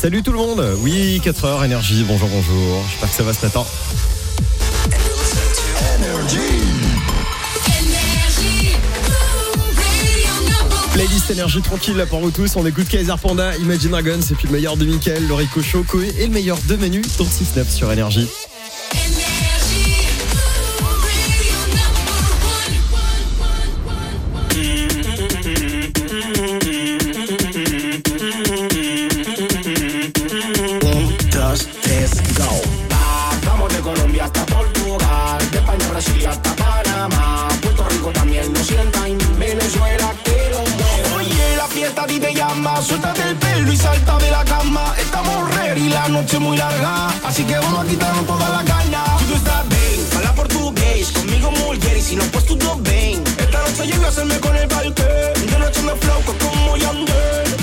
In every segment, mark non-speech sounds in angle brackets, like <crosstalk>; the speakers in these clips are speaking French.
Salut tout le monde. Oui, 4h, énergie. Bonjour, bonjour. J'espère que ça va ce matin. Playlist énergie tranquille pour vous tous. On écoute Kaiser Panda, Imagine Dragons et puis le meilleur de Mickaël, Laurie Cochot, Koé et le meilleur de Manu dans 6-9 sur énergie. Noche muy larga, así que vamos a quitarnos toda la caña. Tú estás bien, habla portugués, conmigo mulher y si no pues tú todo bien. Esta noche llego a hacerme con el parque, de noche me flow como Yandel.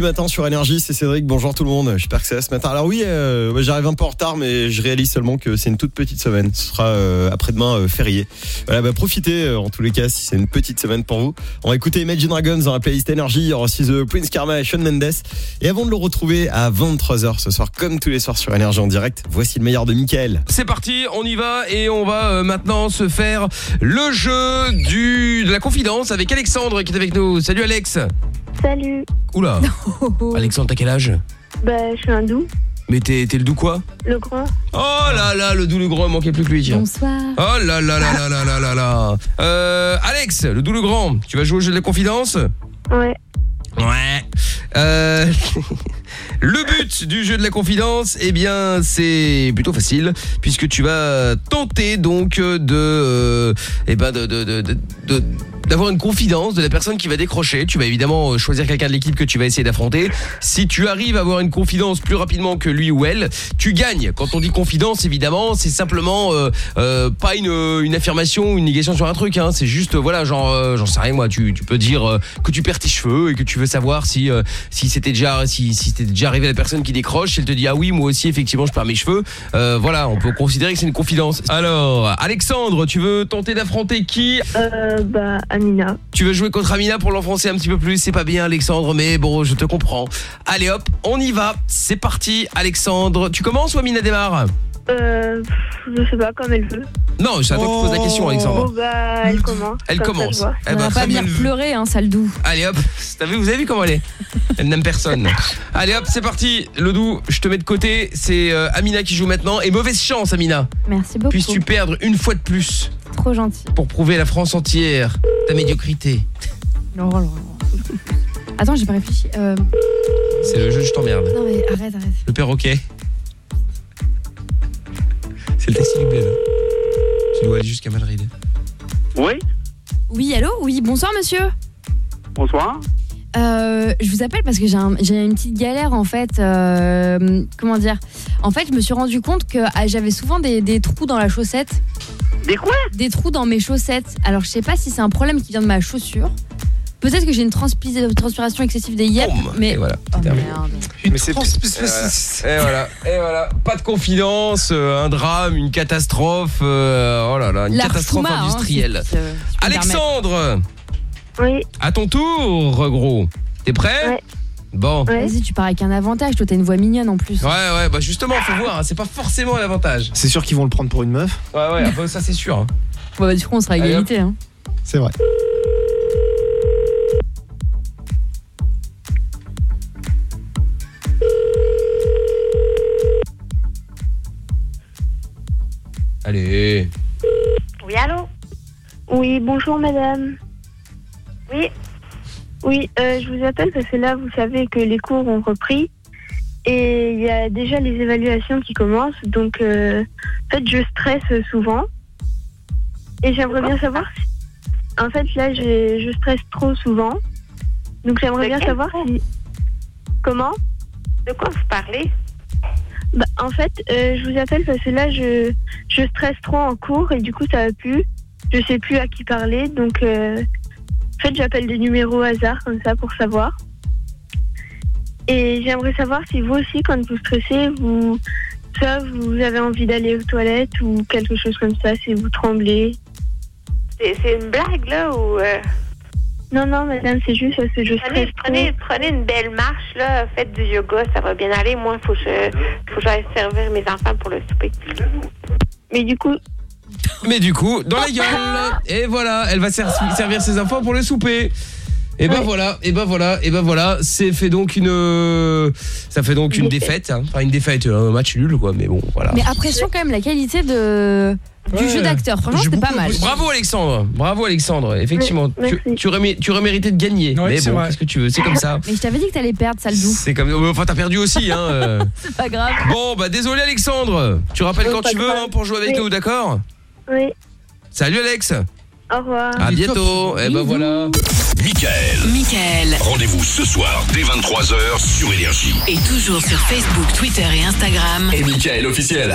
Mardi matin sur Énergie, c'est Cédric. Bonjour tout le monde. J'espère que c'est ce matin. Alors oui, euh, j'arrive un peu en retard, mais je réalise seulement que c'est une toute petite semaine. Ce sera euh, après-demain euh, férié. Voilà, bah, profitez en tous les cas si c'est une petite semaine pour vous. On va écouter Imagine Dragons dans la playlist Énergie. Il y aura aussi The Prince Karma et Sean Mendes. Et avant de le retrouver à 23h ce soir, comme tous les soirs sur Énergie en direct, voici le meilleur de Michael. C'est parti, on y va et on va maintenant se faire le jeu de la confidence avec Alexandre qui est avec nous. Salut Alex. Salut. Oula. <laughs> <laughs> Alexandre, t'as quel âge? Bah, je suis un doux. Mais t'es t'es le doux quoi? Le grand. Oh là là, le doux le grand, il manquait plus que lui. tiens. Bonsoir. Oh là là là là là là là là. Euh, Alex, le doux le grand, tu vas jouer au jeu de la confidence? Ouais. Ouais. Euh, <laughs> le but du jeu de la confidence, eh bien, c'est plutôt facile puisque tu vas tenter donc de, euh, eh ben, de, de, de, de- de- d'avoir une confidence de la personne qui va décrocher. Tu vas évidemment euh, choisir quelqu'un de l'équipe que tu vas essayer d'affronter. Si tu arrives à avoir une confidence plus rapidement que lui ou elle, tu gagnes. Quand on dit confidence, évidemment, c'est simplement euh, euh, pas une, une affirmation, une négation sur un truc. Hein. C'est juste, euh, voilà, genre, euh, j'en sais rien moi. Tu, tu peux dire euh, que tu perds tes cheveux et que tu veux savoir si euh, si c'était déjà si si déjà arrivé à la personne qui décroche. Si elle te dit ah oui, moi aussi effectivement je perds mes cheveux. Euh, voilà, on peut considérer que c'est une confidence. Alors, Alexandre, tu veux tenter d'affronter qui? Euh, bah, Tu veux jouer contre Amina pour l'enfoncer un petit peu plus? C'est pas bien Alexandre, mais bon, je te comprends. Allez hop, on y va. C'est parti Alexandre. Tu commences ou Amina démarre? Euh, je sais pas, comme elle veut. Non, toi que tu poses la question, Alexandre. Bon, bah, elle commence. Elle Comme ça, commence. je vois. Eh On ben, va pas venir elle pleurer, hein, sale doux. Allez hop, T'as vu, vous avez vu comment elle est? Elle n'aime personne. Allez hop, c'est parti. Lodou, je te mets de côté. C'est euh, Amina qui joue maintenant. Et mauvaise chance, Amina. Merci beaucoup. Puisses-tu perdre une fois de plus? Trop gentil. pour prouver à la France entière ta médiocrité. Non, non, non. Attends, j'ai pas réfléchi. Euh, C'est le jeu, je t'emmerde. non mais arrête, arrête. Le perroquet. C'est le taxi du bled. Tu dois aller jusqu'à Madrid. Oui, Oui, allô? Oui, bonsoir monsieur. bonsoir. Euh, je vous appelle parce que j'ai un- j'ai une petite galère en fait. euh, comment dire? En fait, je me suis rendu compte que ah, j'avais souvent des, des trous dans la chaussette. Des quoi? Des trous dans mes chaussettes. Alors, je sais pas si c'est un problème qui vient de ma chaussure. Peut-être que j'ai une transpi- transpiration excessive des yep, Boum. mais. Et voilà, Oh, merde. Mais c'est et voilà, et voilà, pas de confidence, euh, un drame, une catastrophe, euh, oh là là, une catastrophe hein, industrielle. si- si, euh, si. Alexandre, Oui, à ton tour, gros. T'es prêt Ouais. Bon. ouais. Vas-y, tu pars avec un avantage. Toi, t'as une voix mignonne en plus. Ouais, ouais, bah justement, faut voir, hein, c'est pas forcément un avantage. C'est sûr qu'ils vont le prendre pour une meuf. Ouais, ouais, ah bah, ça c'est sûr. hein. Bon, bah, du coup, on sera à égalité. Hein. C'est vrai. Allez. Oui, allô Oui, bonjour madame. Oui. Oui, euh, je vous appelle parce que là, vous savez que les cours ont repris et il y a déjà les évaluations qui commencent. Donc, euh, en fait, je stresse souvent et j'aimerais bien savoir si... En fait, là, j'ai- je stresse trop souvent. Donc, j'aimerais bien savoir si... Comment De quoi vous parlez Bah, en fait, euh, je vous appelle parce que là, je, je stresse trop en cours et du coup, ça va plus. Je sais plus à qui parler. Donc, euh, en fait, j'appelle des numéros au hasard comme ça pour savoir. Et j'aimerais savoir si vous aussi, quand vous stressez, vous, vous avez envie d'aller aux toilettes ou quelque chose comme ça, si vous tremblez. C'est c'est une blague, là, ou... euh, Non, non, madame, c'est juste que je Prenez, prenez, prenez une belle marche, là, faites du yoga, ça va bien aller. Moi, il faut que je- faut que j'aille servir mes enfants pour le souper. Mais du coup, Mais du coup, dans la gueule. Et voilà, elle va ser- servir ses enfants pour le souper. Et ben Ouais. voilà, et ben voilà, et ben voilà, c'est fait donc une euh, ça fait donc une Défaite. défaite, hein. enfin une défaite, un match nul quoi, mais bon voilà. Mais apprécions quand même la qualité de... du Ouais. jeu d'acteur. Franchement, c'était pas mal. Bravo Alexandre, bravo Alexandre, effectivement, Oui, tu, merci. tu aurais, mé- tu aurais mérité de gagner, Ouais, mais c'est bon, vrai. qu'est-ce que tu veux, c'est comme ça. <laughs> Mais je t'avais dit que t'allais perdre, sale doux. C'est comme enfin t'as perdu aussi hein. euh. <laughs> C'est pas grave. Bon bah désolé Alexandre, tu rappelles Oui, quand pas tu veux hein, pour jouer avec Oui. nous, d'accord oui, Salut Alex, au revoir. à bientôt. Et ben Bisous. voilà. Michael. Michael. Rendez-vous ce soir dès 23h sur Énergie. Et toujours sur Facebook, Twitter et Instagram. Et Michael officiel.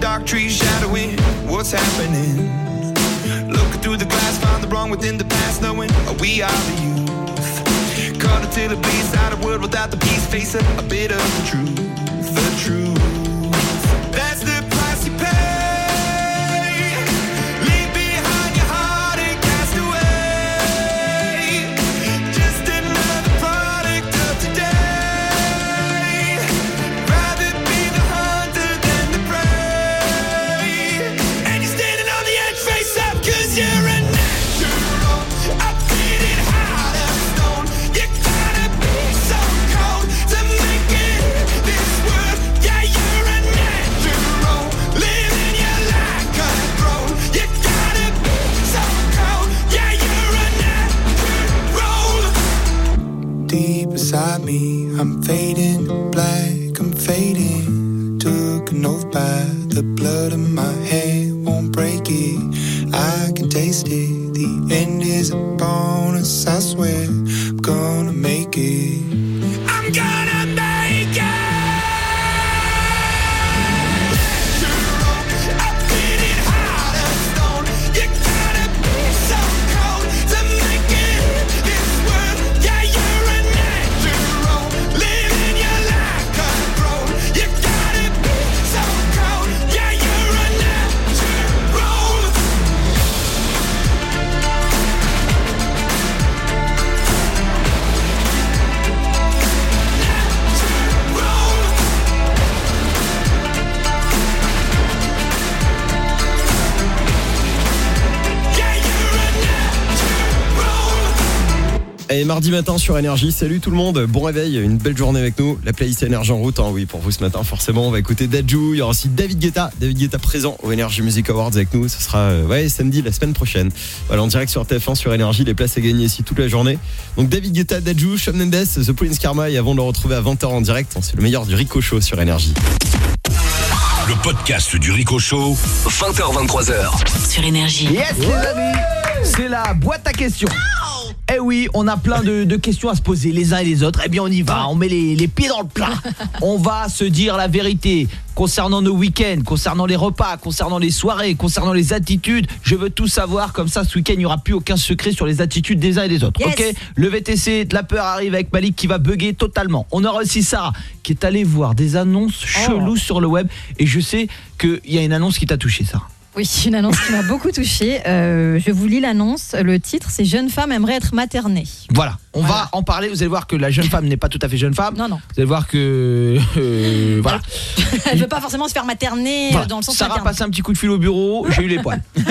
dark trees shadowing what's happening? Looking through the glass, find the wrong within the past, knowing we are the youth. Caught until it bleeds out a world without the peace, face a, a bit of the truth, Et mardi matin sur Énergie, salut tout le monde, bon réveil, une belle journée avec nous. La playlist Énergie en route, hein, oui, pour vous ce matin, forcément, on va écouter Dajou. Il y aura aussi David Guetta, David Guetta présent au Energy Music Awards avec nous. Ce sera euh, ouais, samedi, la semaine prochaine. Voilà, en direct sur TF1 sur Énergie, les places à gagner ici toute la journée. Donc David Guetta, Dajou, Shawn Mendes, The Prince Karma. Et avant de le retrouver à 20h en direct, c'est le meilleur du Rico Show sur Énergie. Le podcast du Rico Show, 20h23h. Sur Énergie. Yes les amis, c'est la boîte à questions. Eh oui, on a plein de, de questions à se poser les uns et les autres. Eh bien on y va, on met les, les pieds dans le plat. <laughs> On va se dire la vérité concernant nos week-ends, concernant les repas, concernant les soirées, concernant les attitudes. Je veux tout savoir, comme ça ce week-end il n'y aura plus aucun secret sur les attitudes des uns et des autres. Yes. Ok? Le VTC de la peur arrive avec Malik qui va bugger totalement. On aura aussi Sarah qui est allée voir des annonces cheloues sur le web. Et je sais qu'il y a une annonce qui t'a touché Sarah. Oui, une annonce qui m'a beaucoup touchée. Euh, je vous lis l'annonce. Le titre, c'est Jeune femme aimerait être maternée. Voilà, on va en parler. Vous allez voir que la jeune femme n'est pas tout à fait jeune femme. Non, non. Vous allez voir que euh, voilà. <laughs> Elle veut pas forcément se faire materner euh, Voilà. dans le sens Sarah passe un petit coup de fil au bureau, j'ai eu les poils. <laughs> Donc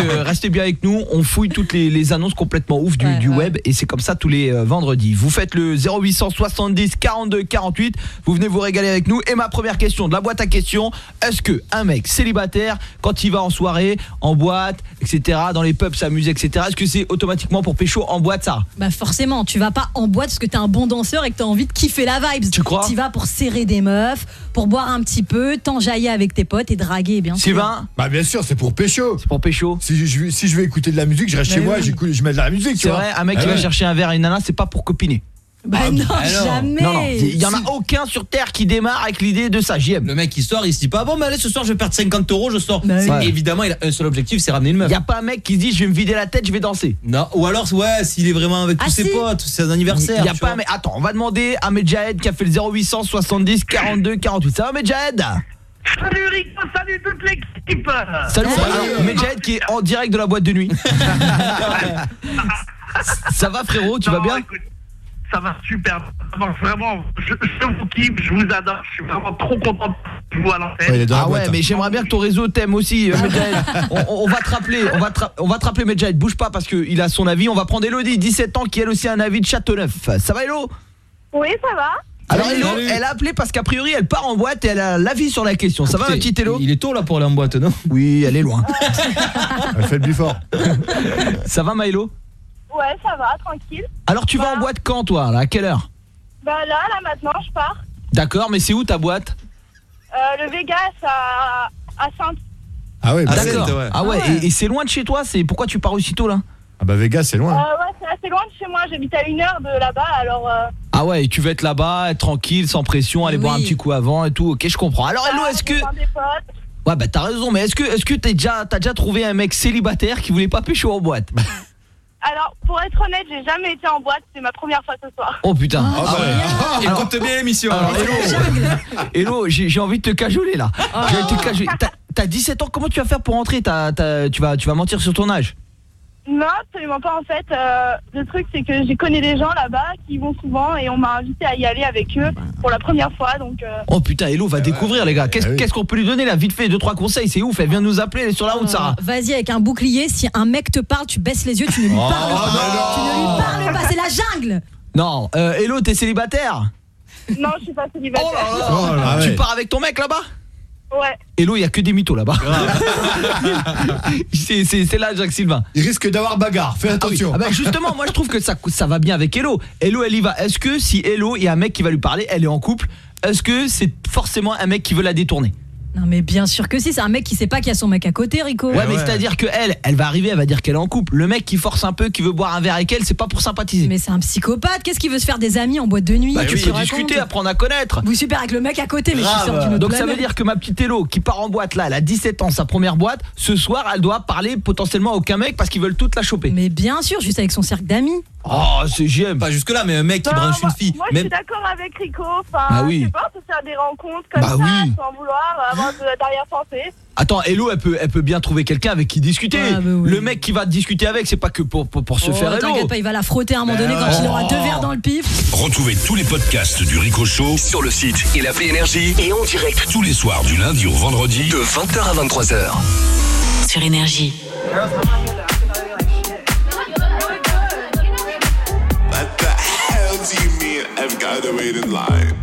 euh, restez bien avec nous, on fouille toutes les, les annonces complètement ouf du, Ouais, du ouais. web et c'est comme ça tous les euh, vendredis. Vous faites le 0870 42 48, vous venez vous régaler avec nous et ma première question de la boîte à questions, est-ce que un mec célibataire quand il va en soirée, en boîte, etc., dans les pubs s'amuse, etc., est-ce que c'est automatiquement pour pécho en boîte ça Bah forcément, tu vas pas en boîte parce que t'es un bon danseur et que t'as envie de kiffer la vibe. Tu crois Tu vas pour serrer des meufs, pour boire un petit peu, t'enjailler avec tes potes et draguer, bien sûr. Sylvain Bah bien sûr, c'est pour pécho. C'est pour pécho. Si je, je- si je veux écouter de la musique, je reste Bah chez moi, oui. je mets de la musique, tu C'est vois. vrai, un mec qui Ah va ouais. chercher un verre à une nana, c'est pas pour copiner. Bah non, bah non. jamais. Non, non, il y en a aucun sur Terre qui démarre avec l'idée de ça, JM. Le mec il sort, il se dit pas bon mais allez ce soir je vais perdre 50 euros, je sors. Bah oui. Évidemment il a un seul objectif, c'est ramener une meuf. Il y a pas un mec qui se dit je vais me vider la tête, je vais danser. Non, ou alors ouais s'il est vraiment avec tous Ah, ses si. potes, c'est un anniversaire. Il y a pas un mec. Attends, on va demander à Medjahed qui a fait le 0800 70 42 48. Ça va Medjahed Salut Rico, salut toute l'équipe Salut. Alors, Medjahed qui est en direct de la boîte de nuit. <laughs> Ça va frérot, tu vas bien? écoute, Ça va super. Vraiment, Vraiment, je, je vous kiffe, je vous adore. Je suis vraiment trop content de vous à l'antenne. Ouais, Ah ouais, hein. mais j'aimerais bien que ton réseau t'aime aussi, euh, <laughs> Medjahed. on, va te rappeler, on va te, on va te rappeler Medjahed. Bouge pas parce qu'il a son avis. On va prendre Elodie, 17 ans, qui elle aussi a un avis de Châteauneuf. Ça va Elo? Oui, ça va. Alors Salut. elle a appelé parce qu'a priori elle part en boîte et elle a l'avis sur la question. Ça va ma petite Elo? Il est tôt là pour aller en boîte, non? Oui, elle est loin. <laughs> Elle fait le plus fort. Ça va Maëlo Ouais, ça va, tranquille. Alors tu vas en boîte quand toi là? À quelle heure? Bah là, là maintenant, je pars. D'accord, mais c'est où ta boîte? Euh, le Vegas à, à Sainte. Ah ouais, bah, Ah, D'accord. ouais. Ah ouais, Ah ouais. et, et c'est loin de chez toi, c'est pourquoi tu pars aussitôt là? Ah bah Vegas, c'est Euh, loin. ouais, c'est assez loin de chez moi. J'habite à une heure de là-bas, alors. euh, Ah ouais, et tu veux être là-bas, être tranquille, sans pression, aller Oui. boire un petit coup avant et tout. OK, je comprends. Alors Hello, ah, est-ce que dépend des potes. Ouais, bah t'as raison, mais est-ce que est-ce que t'es déjà t'as déjà trouvé un mec célibataire qui voulait pas pécho en boîte Alors, pour être honnête, j'ai jamais été en boîte. C'est ma première fois ce soir. Oh putain. Ah bah, compte bien l'émission. Alors, alors. Hello, <laughs> Hello, j'ai j'ai envie de te cajoler là. Oh. J'ai envie de te cajoler. T'as- T'as 17 ans, comment tu vas faire pour t'as- tu, vas, tu vas mentir sur ton âge? Non, absolument pas. En fait, euh, le truc, c'est que j'ai connais des gens là-bas qui y vont souvent et on m'a invité à y aller avec eux pour la première fois. Donc, euh, Oh putain, Hello va découvrir les gars. Qu'est-ce oui. qu'est-ce qu'on peut lui donner là Vite fait, deux trois conseils, c'est ouf. Elle vient de nous appeler, elle est sur la route, Sarah. Euh, Vas-y avec un bouclier, si un mec te parle, tu baisses les yeux, tu ne lui Oh, parles pas. non. Tu ne lui parles pas, c'est la jungle. Non, euh, Hello, t'es célibataire? Non, je suis pas célibataire. Oh là là. Tu ouais. pars avec ton mec là-bas? Ouais. Hello, il y a que des mythos là-bas. <laughs> c'est là Jacques Sylvain. Il risque d'avoir bagarre, fais attention. Ah bah justement, moi je trouve que ça, ça va bien avec Hello. Hello, elle y va. Est-ce que si Hello, il y a un mec qui va lui parler, elle est en couple, est-ce que c'est forcément un mec qui veut la détourner? Non mais bien sûr que si, c'est un mec qui sait pas qu'il y a son mec à côté, Rico. Ouais, mais c'est-à-dire que elle, elle va arriver, elle va dire qu'elle est en couple. Le mec qui force un peu, qui veut boire un verre avec elle, c'est pas pour sympathiser. Mais c'est un psychopathe, qu'est-ce qu'il veut se faire des amis en boîte de nuit? Bah, tu Qu'est-ce peux discuter, apprendre à connaître. Vous super avec le mec à côté, mais je suis autre Donc ça veut dire que ma petite Hello qui part en boîte là, elle a 17 ans, sa première boîte, ce soir elle doit parler potentiellement à aucun mec parce qu'ils veulent toutes la choper. Mais bien sûr, juste avec son cercle d'amis. Oh, c'est j'aime. Pas jusque là, mais un mec qui Non, branche moi, une fille. Moi, je suis d'accord avec Rico. Enfin, Bah oui. je sais pas, se faire des rencontres comme Bah ça, oui. sans vouloir avoir de- d'arrière-pensée. Attends, Hello, elle peut, elle peut bien trouver quelqu'un avec qui discuter. Ouais, bah oui. Le mec qui va discuter avec, c'est pas que pour, pour, pour se Oh, faire Hello. T'inquiète pas, il va la frotter à un moment donné quand il aura deux verres dans le pif. Retrouvez tous les podcasts du Rico Show sur le site et l'appli Énergie et en direct tous les soirs du lundi au vendredi de 20h à 23h. Sur Énergie. Mean I've gotta wait in line?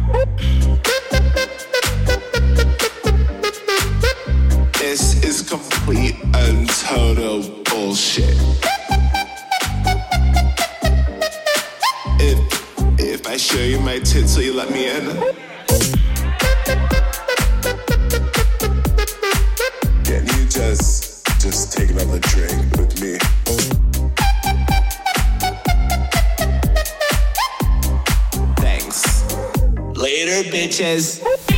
This is complete and total bullshit. If if I show you my tits, will you let me in? Can you just just take another drink with me? Later, bitches.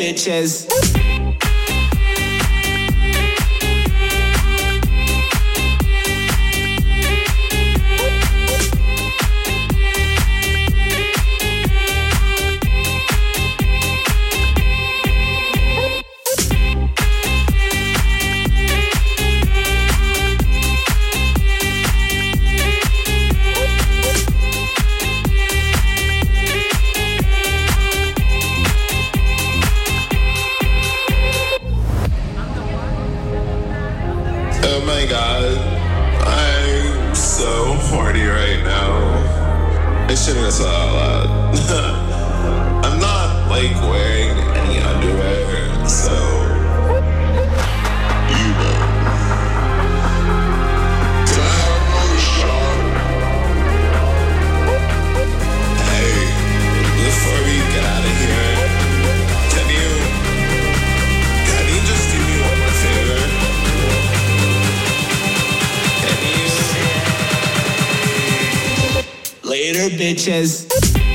Bitches. Later, bitches.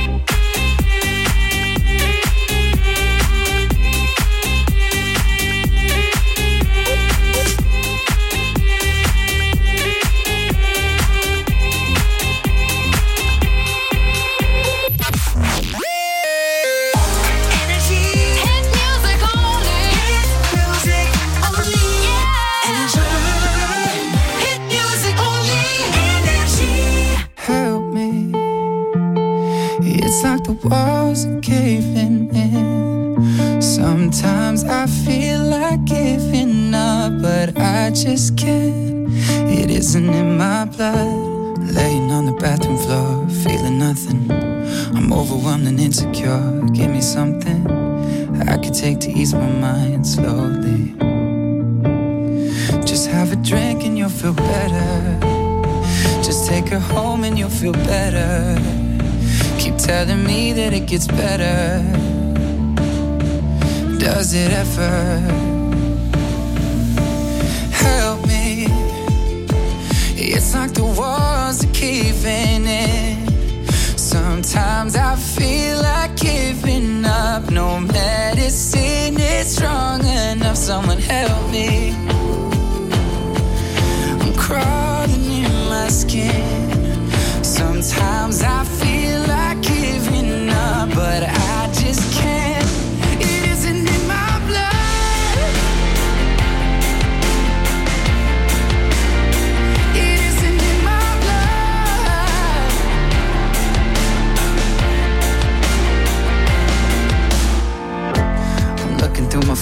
Feel like giving up, but I just can't. It isn't in my blood. Laying on the bathroom floor, feeling nothing. I'm overwhelmed and insecure. Give me something I could take to ease my mind slowly. Just have a drink and you'll feel better. Just take her home and you'll feel better. Keep telling me that it gets better. Does it ever? Help me. It's like the walls are caving in. Sometimes I feel like giving up. No medicine is strong enough. someone help me. I'm crawling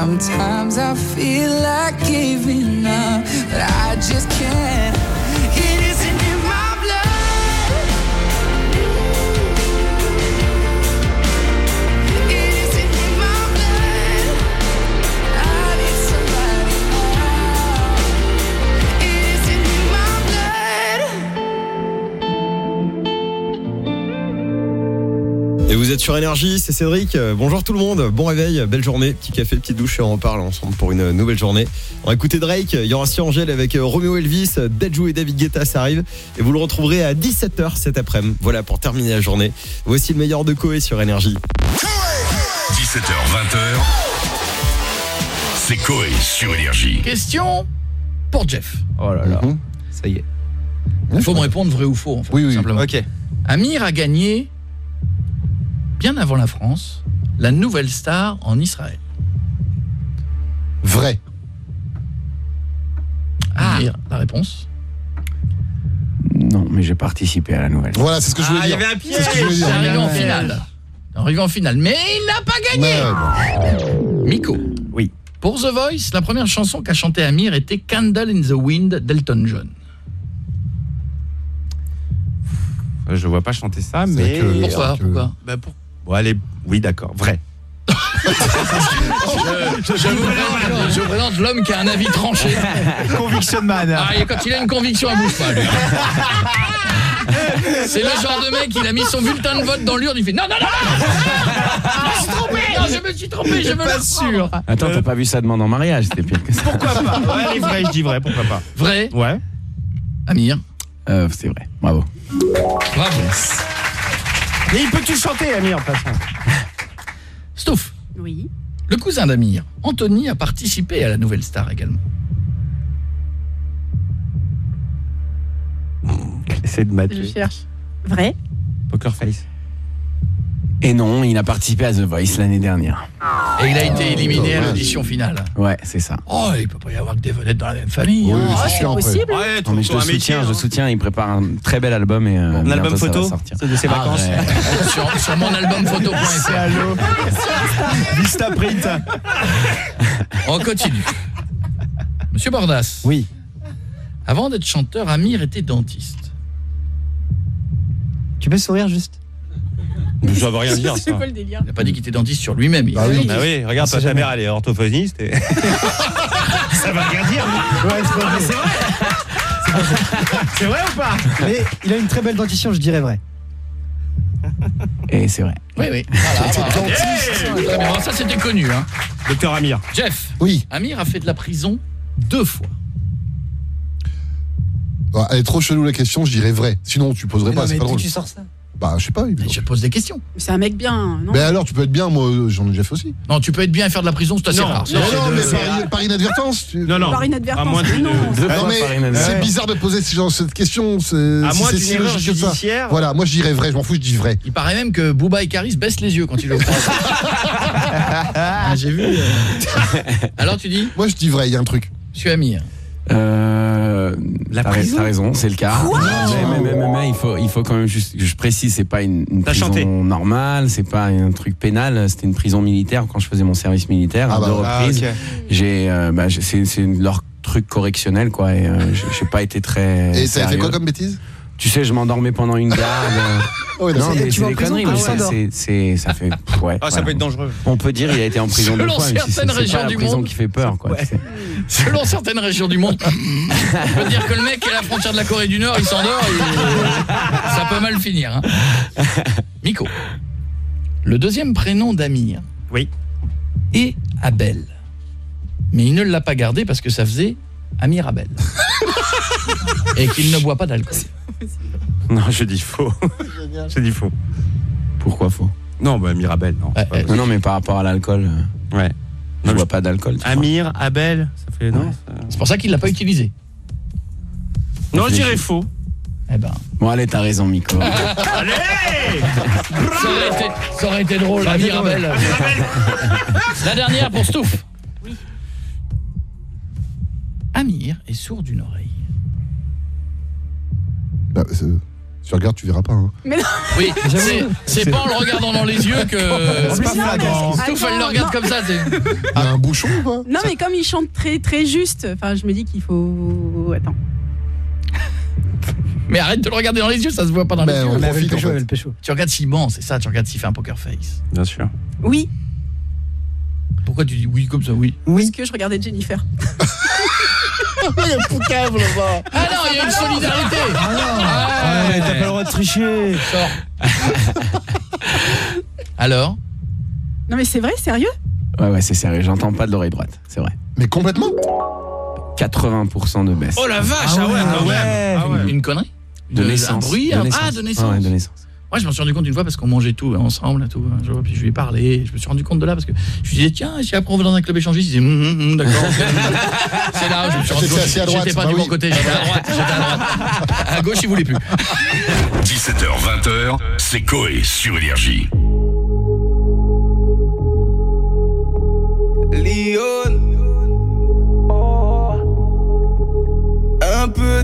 Sometimes I feel like giving up, but I just can't. Vous êtes sur Énergie, c'est Cédric. Euh, Bonjour tout le monde, bon réveil, belle journée, petit café, petite douche et on reparle ensemble pour une nouvelle journée. On va écouter Drake, il y aura aussi Angèle avec euh, Romeo Elvis, Dajou et David Guetta, ça arrive. Et vous le retrouverez à 17h cet après-midi. Voilà pour terminer la journée. Voici le meilleur de Koé sur Énergie. 17h, 20h. C'est Coé sur Énergie. Question pour Jeff. Oh là là, ça y est. Il faut me répondre vrai ou faux, en fait, Oui, oui, simplement. ok. Amir a gagné, bien avant la France, la nouvelle star en Israël. Vrai. Amir, la réponse Non, mais j'ai participé à la nouvelle. Voilà, c'est ce que je voulais Ah, il y dire. avait un piège. C'est ce que je voulais dire. C'est arrivé en finale. Arrivé en finale, mais il n'a pas gagné. Miko. Oui. Pour The Voice, la première chanson qu'a chanté Amir était Candle in the Wind d'Elton John. Je vois pas chanter ça, mais... que- Pourquoi Pourquoi bah pour... Bon, allez, oui, d'accord, vrai. je, je vous présente, je vous présente l'homme qui a un avis tranché. Conviction man. Ah, et quand il a une conviction, il bouge pas, lui. C'est le genre de mec, il a mis son bulletin de vote dans l'urne, il fait non, non, non, non Je me suis trompé Non, je me suis trompé, je veux pas sûr. Attends, t'as pas vu ça demande en mariage, c'était pire que ça. Pourquoi pas? Ouais, elle est vraie, je dis vrai, pourquoi pas? Vrai? Ouais. Amir? Euh, c'est vrai, bravo. Bravo. Mais il peut tout chanter, Amir, toute façon. Stouff, Oui. le cousin d'Amir, Anthony, a participé à la Nouvelle Star également. Essaye de Je matcher. cherche. Vrai Poker face. Et non, il a participé à The Voice l'année dernière. Et il a été éliminé à l'audition finale. Ouais, c'est ça. Oh, il peut pas y avoir que des vedettes dans la même famille. Oui, hein. c'est sûr, après. possible Ouais, Non, mais je le soutiens, je le soutiens, il prépare un très bel album et euh, Un album photo sortir. C'est de ses vacances Arrête. <laughs> sur, sur mon album photo.fr. Vista Print. On continue. Monsieur Bordas. Oui. Avant d'être chanteur, Amir était dentiste. Tu peux sourire juste Ça veut rien <laughs> dire, ça. le délire Il n'a pas dit qu'il était dentiste sur lui-même. Bah oui. Bah oui, regarde, ta jamais. mère, elle est orthophoniste. Et... <laughs> Ça va rien dire. Ouais, c'est vrai. C'est vrai ou pas Mais il a une très belle dentition, je dirais vrai. Et c'est vrai. Oui, oui. Voilà, très bien. Ça, c'était connu. Hein. Docteur Amir. Jeff. Oui. Amir a fait de la prison deux fois. Ah, Elle est trop chelou la question, je dirais vrai. Sinon, tu poserais Mais pas, c'est mais pas drôle. tu sors ça? Bah, je sais pas. il- Je pose des questions. C'est un mec bien, non? Mais alors, tu peux être bien, moi, j'en ai déjà fait aussi. Non, tu peux être bien et faire de la prison, c'est assez Non, rare. non, non, mais par, par inadvertance. tu- Non, non. Par inadvertance, À moins non. deux Non, fois mais par inadvertance. c'est bizarre de poser ce genre, cette question. c'est- À si moins c'est d'une si erreur logique que ça. judiciaire. Voilà, moi je dirais vrai, je m'en fous, je dis vrai. Il paraît même que Booba et Caris baissent les yeux quand ils le croisent. <laughs> Ah, J'ai vu. euh. <laughs> Alors tu dis Moi je dis vrai, il y a un truc. Monsieur Amir. Euh, La prison t'as raison, c'est le cas. Quoi mais, mais, mais, mais, mais il faut, il faut quand même juste que je précise, c'est pas une, prison chanté. normale, c'est pas un truc pénal, c'était une prison militaire quand je faisais mon service militaire Ah à bah, deux ah, reprises. ok. J'ai, euh, bah, c'est, c'est leur truc correctionnel quoi, et euh, j'ai pas été très. Et t'avais fait sérieux. quoi comme bêtise? Tu sais, je m'endormais pendant une garde. Ah <laughs> ouais, non, mais Tu c'est des prison conneries, tu c'est, t'endors. c'est, c'est- ça fait, ouais. Ah, ça voilà. peut être dangereux. On peut dire, il a été en prison deux Selon fois, même si c'est, certaines régions pas la du prison monde. qui fait peur, quoi. Ouais. <laughs> Selon certaines régions du monde, on peut dire que le mec qui est à la frontière de la Corée du Nord, il s'endort et ça peut mal finir. hein. <laughs> Miko. Le deuxième prénom d'Amir Oui. est Abel. Mais il ne l'a pas gardé parce que ça faisait Amir Abel. <laughs> et qu'il ne boit pas d'alcool. <laughs> Non, je dis faux. je dis faux. Pourquoi faux? Non, bah Mirabel, non. Ouais, ouais. Non, non, mais par rapport à l'alcool, euh, Ouais. je bois pas d'alcool. tu vois. Amir, Abel, ça fait non. C'est pour ça qu'il l'a pas utilisé. Non, je dirais faux. Eh ben, Bon, allez, t'as raison, Miko. <laughs> Allez ça aurait été, ça aurait été drôle, Ça aurait été Amir Abel. La dernière pour Stouff. Amir est sourd d'une oreille. Bah, c'est- si tu regardes, tu verras pas. hein. Mais non. Oui, <laughs> c'est- c'est pas en le regardant dans les yeux que C'est pas flagrant. Stouff elle le regarde comme ça, c'est Il y a un bouchon ou pas Non, mais comme il chante très très juste, enfin, je me dis qu'il faut. Attends. Mais arrête de le regarder dans les yeux, ça se voit pas dans les Ben, yeux. on Mais avec profite, le en pécho, fait. avec le pécho. Tu regardes s'il ment, c'est ça, tu regardes s'il fait un poker face. Bien sûr. Oui, Pourquoi tu dis oui comme ça, oui? Parce que je regardais Jennifer. <laughs> Il y a Poucave là-bas. Ah non, il y a une solidarité Ah ouais, t'as pas le droit de tricher. Sors. <laughs> Alors Non, mais c'est vrai, sérieux? Ouais, ouais, c'est sérieux, j'entends pas de l'oreille droite, c'est vrai. Mais complètement? 80% de baisse. Oh la vache, ah ouais, quand même. Ah ouais. Une, une connerie? De De- naissance. Un bruit de un- naissance. Ah, de naissance. Ouais, de naissance. Moi, je m'en suis rendu compte une fois parce qu'on mangeait tout hein, ensemble, tout. un jour, puis je lui ai parlé. Je me suis rendu compte de là parce que je lui disais tiens, si après on va dans un club échangiste, il disait hum, hum, d'accord. <laughs> C'est là où je me suis rendu J'étais compte. assis à droite, J'étais pas bah du oui. bon côté, j'étais à droite, j'étais à droite. À gauche, il voulait plus. <laughs> 17h, 20h, c'est Coé sur Énergie.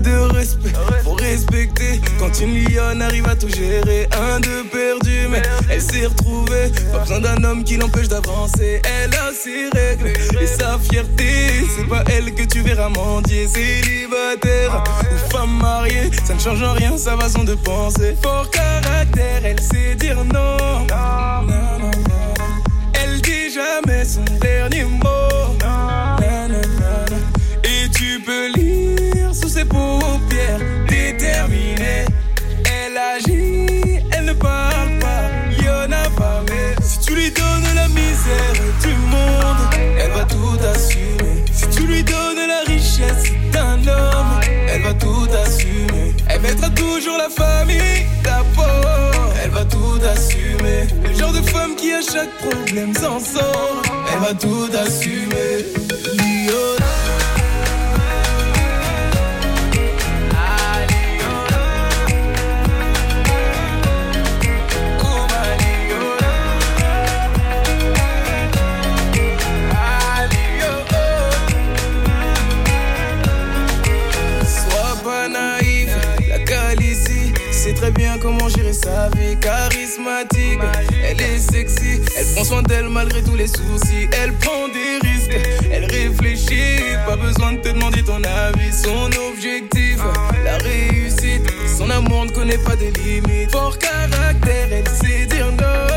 De respect, faut respecter. Quand une lionne arrive à tout gérer. Un de perdu, mais elle s'est retrouvée. Pas besoin d'un homme qui l'empêche d'avancer. Elle a ses règles et sa fierté. C'est pas elle que tu verras mendier. Célibataire ou femme mariée Ça ne change en rien sa façon de penser. Fort caractère, elle sait dire non. Non, non, non. Elle dit jamais son dernier mot. Toujours la famille d'abord, elle va tout assumer. Le genre de femme qui à chaque problème s'en sort, elle va tout assumer. Bien comment gérer sa vie. Charismatique, elle est sexy, elle prend soin d'elle malgré tous les soucis. Elle prend des risques, elle réfléchit, pas besoin de te demander ton avis. Son objectif, la réussite, son amour ne connaît pas des limites. Fort caractère, elle sait dire non.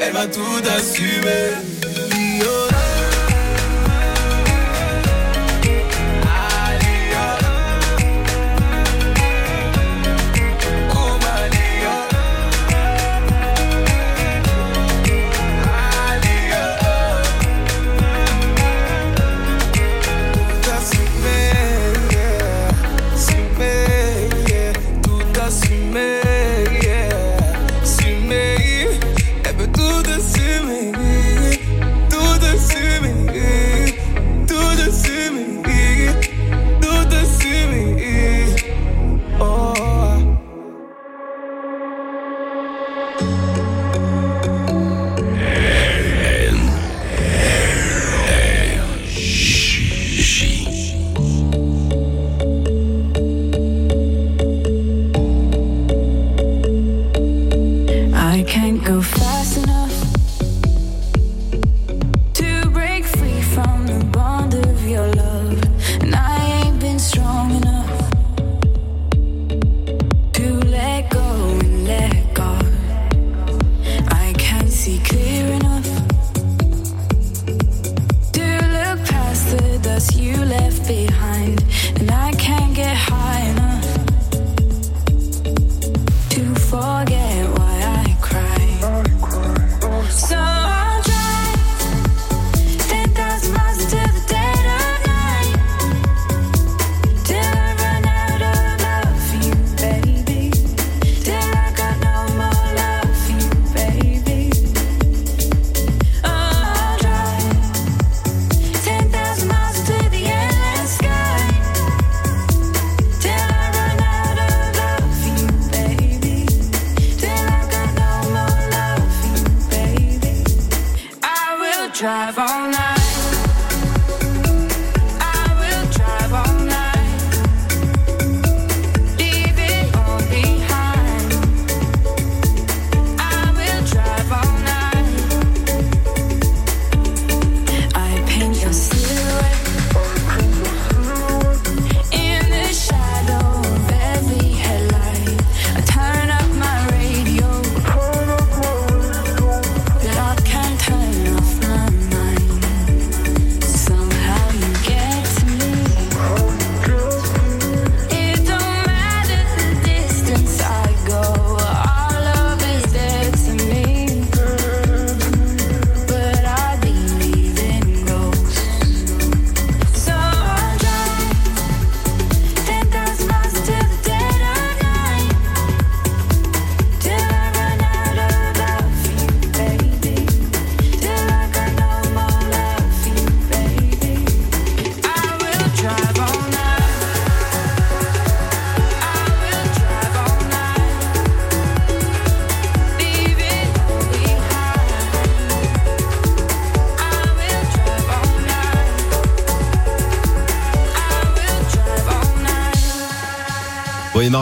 elle m'a tout assumé.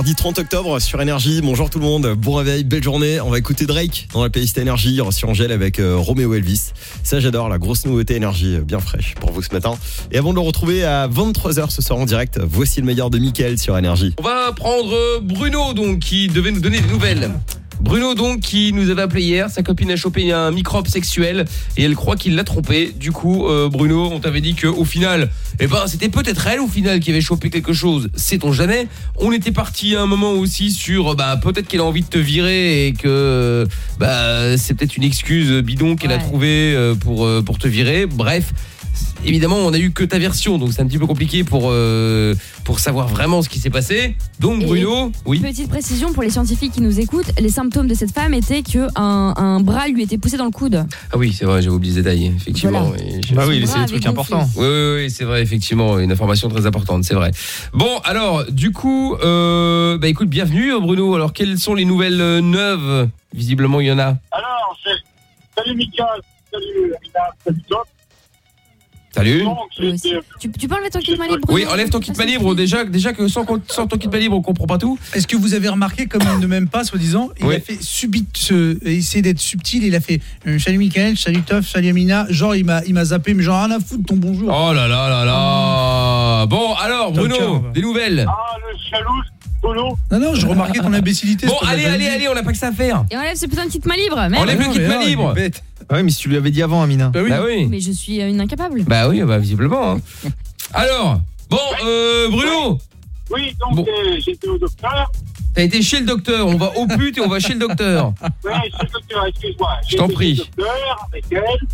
Mardi 30 octobre sur Énergie. Bonjour tout le monde. Bon réveil, belle journée. On va écouter Drake dans la playlist Énergie sur Angèle avec euh, Roméo Elvis. Ça, j'adore. La grosse nouveauté Énergie, euh, bien fraîche pour vous ce matin. Et avant de le retrouver à 23h ce soir en direct, voici le meilleur de Mickaël sur Énergie. On va prendre euh, Bruno donc qui devait nous donner des nouvelles. Bruno donc qui nous avait appelé hier, sa copine a chopé un microbe sexuel et elle croit qu'il l'a trompé. Du coup, euh, Bruno, on t'avait dit que au final, eh ben c'était peut-être elle au final qui avait chopé quelque chose. Sait-on jamais On était parti à un moment aussi sur bah peut-être qu'elle a envie de te virer et que euh, bah c'est peut-être une excuse bidon qu'elle a trouvée euh, pour euh, pour te virer. Bref, évidemment, on a eu que ta version, donc c'est un petit peu compliqué pour euh, pour savoir vraiment ce qui s'est passé. Donc Et- Bruno, oui. Petite précision pour les scientifiques qui nous écoutent, les symptômes de cette femme étaient que un, un bras lui était poussé dans le coude. Ah oui, c'est vrai, j'ai oublié ce détail, effectivement. Voilà. Et je- Bah oui, c'est des trucs importants. Oui, oui, oui, c'est vrai, effectivement, une information très importante, c'est vrai. Bon, alors, du coup, euh, bah écoute, bienvenue Bruno. Alors, quelles sont les nouvelles euh, neuves? Visiblement, il y en a. Alors, c'est. Salut Mika, salut Amina, salut toi. Salut. Tu, tu peux enlever ton kit main libre Oui, enlève ton kit main libre. Déjà, déjà que sans, sans ton kit main libre, on comprend pas tout. Est-ce que vous avez remarqué comme il ne m'aime pas, soi-disant, il Oui. a fait subit, ce, essayer d'être subtil, il a fait euh, salut Michael, salut Toff, salut Amina, genre il m'a il m'a zappé, mais genre rien à foutre de ton bonjour. Oh là là là là. Bon, alors, Bruno, cœur, des nouvelles. Ah, le Polo. Non, non, je remarquais ton imbécilité. Bon, allez, allez, allez, on n'a pas que ça à faire. Et enlève ce putain de kit main libre. Enlève le kit main libre. Bête. Ouais, mais si tu lui avais dit avant, Amina. Bah oui. Bah oui. Mais je suis une incapable. Bah oui, bah visiblement. hein. <laughs> Alors, bon, euh, Bruno, Oui, donc Bon. euh, j'étais au docteur. t'as été chez le docteur. On va au pute et on va chez le docteur. <laughs> Ouais, chez le docteur, excuse-moi. Je t'en J'étais prie. chez le docteur avec elle.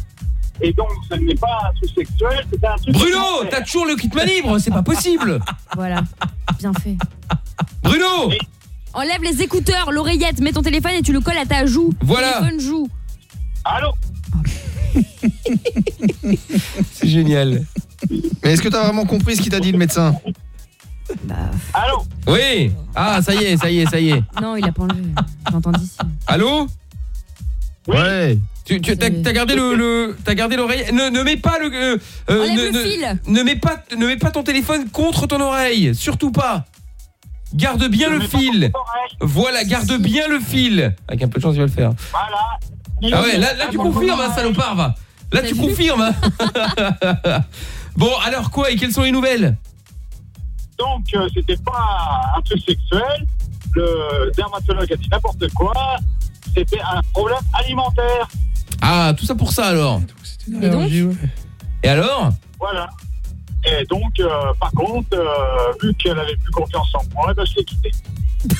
Et donc, ce n'est pas un truc sexuel, c'est un truc. Bruno, t'as toujours le kit main libre, c'est pas possible. <laughs> Voilà. Bien fait. Bruno, Enlève les écouteurs, l'oreillette, mets ton téléphone et tu le colles à ta joue. Voilà. Téléphone joue. Allô <laughs> c'est génial. Mais est-ce que t'as vraiment compris ce qu'il t'a dit le médecin Allô Oui. Ah, ça y est, ça y est, ça y est. Non, il a pas enlevé. J'entends d'ici. Allô Ouais. Tu, tu t'as, t'as gardé le, le t'as gardé l'oreille? Ne, ne mets pas le euh, euh, Enlève ne, le ne- fil. ne mets pas ne mets pas ton téléphone contre ton oreille, surtout pas. Garde bien le fil. Voilà, garde bien le fil. Avec un peu de chance, il va le faire. Voilà. Ah ouais, là, là tu confirmes, hein, salopard, va. Là, tu confirmes. hein. <laughs> <laughs> bon, alors quoi Et quelles sont les nouvelles? Donc, euh, c'était pas un truc sexuel. Le dermatologue a dit n'importe quoi. C'était un problème alimentaire. Ah, tout ça pour ça alors. Et donc? Et alors? Voilà. Et donc, euh, par contre, euh, vu qu'elle avait plus confiance en moi, eh ben, je l'ai quittée. <laughs>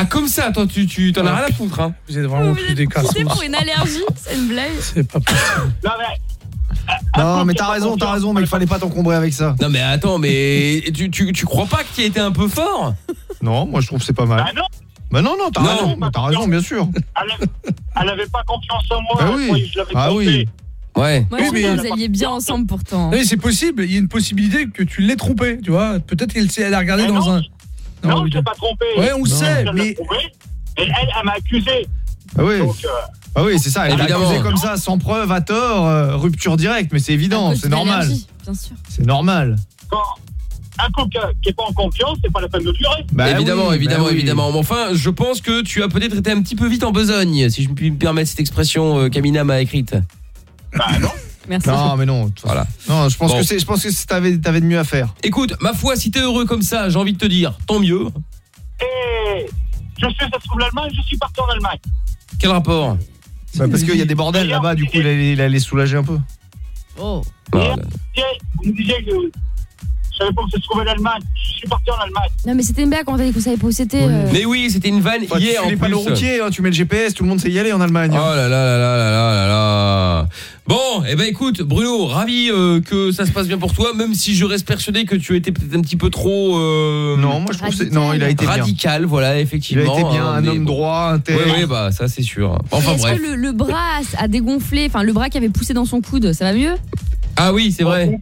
Ah, comme ça, toi, tu tu t'en as rien à foutre, hein. Vous êtes vraiment tous des. C'était pour une allergie, c'est une blague. C'est pas possible. Non, mais Non, mais t'as raison, t'as raison, mais il fallait pas t'encombrer avec ça. Non, mais attends, mais tu, tu, tu crois pas que tu as été un peu fort? Non, moi je trouve que c'est pas mal. Ah non Bah non, non, t'as raison, mais t'as raison, bien sûr. elle, avait, elle avait pas confiance en moi. Ah elle oui. je l'avais Ah oui. Ouais. Moi, je Oui, mais- que vous alliez bien ensemble pourtant. Oui, c'est possible. Il y a une possibilité que tu l'aies trompé, tu vois. Peut-être qu'elle s'est elle a regardé Mais dans non, un. Non, je l'ai pas trompé. Ouais, on Non. sait, mais-. Et elle, elle m'a accusé. Ah oui. Donc, euh, Ah oui, c'est ça, elle Évidemment. accusé comme ça, sans preuve, à tort, euh, rupture directe, mais c'est évident, c'est normal. l'allergie, Bien sûr. C'est normal. quand un couple qui- qui est pas en confiance, c'est pas la peine de durer. Bah évidemment, oui, évidemment, bah oui. évidemment. Mais enfin, je pense que tu as peut-être été un petit peu vite en besogne, si je puis me permettre cette expression euh, qu'Amina m'a écrite. Bah non. Merci. Non, mais non. Voilà. Non, je pense Bon. que c'est, je pense que c'est- t'avais, t'avais de mieux à faire. Écoute, ma foi, si t'es heureux comme ça, j'ai envie de te dire, tant mieux. Et je sais, ça se trouve l'Allemagne, je suis parti en Allemagne. Quel rapport? Bah, parce qu'il y a des bordels là-bas, du coup, il allait, il allait soulager un peu. Oh. Voilà. Et Vous me disiez que je savais pas où ça se trouvait l'Allemagne. Je suis parti en Allemagne. Non, mais c'était une blague quand t'as dit que vous savez pas où c'était. euh. Mais oui, c'était une vanne Enfin, hier tu en fais les plus. panneaux routiers, hein, tu mets le GPS, tout le monde sait y aller en Allemagne. Oh là là là là là là là là. Bon, eh ben écoute, Bruno, ravi euh, que ça se passe bien pour toi, même si je reste persuadé que tu étais peut-être un petit peu trop euh, Non, moi je trouve que c'est... Non, il a été bien. radical, voilà, Il a effectivement. été bien, hein, un mais homme bon. droit, Oui, intègre. oui, bah ça c'est sûr. Enfin Est-ce bref. que le, le bras a dégonflé, enfin le bras qui avait poussé dans son coude, ça va mieux? Ah oui, c'est vrai.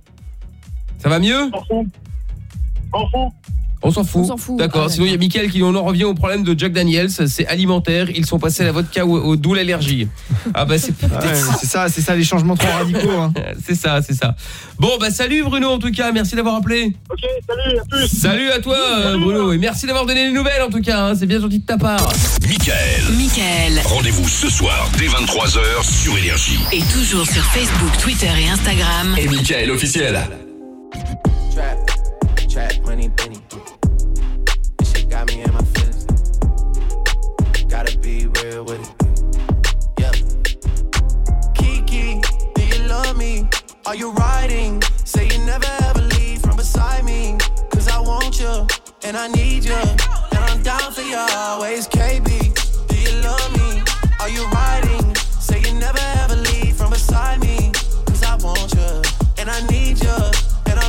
Ça va mieux On s'en fout. On s'en fout. On s'en fout. D'accord. Ah, Sinon il y a Mickaël qui on en revient au problème de Jack Daniels, c'est alimentaire, ils sont passés à la vodka au, au d'où l'allergie. Ah bah c'est Ah <laughs> ouais, c'est ça, c'est ça les changements trop radicaux. Hein. <laughs> c'est ça, c'est ça. Bon bah salut Bruno en tout cas, merci d'avoir appelé. Ok, salut, à plus. Salut à toi Bruno et merci d'avoir donné les nouvelles en tout cas, hein, c'est bien gentil de ta part. Michael. Michael. Rendez-vous ce soir dès 23h sur Énergie. Et toujours sur Facebook, Twitter et Instagram. Et Michael officiel. Trap, trap, money. This shit got me in my. Gotta be real with it. Yeah. Kiki, do you love me? Are you riding? Say you never ever leave from beside me. Cause I want you, and I need you. And I'm down for you always. KB, do you love me? Are you riding? Say you never ever leave from beside me. Cause I want you, and I need you.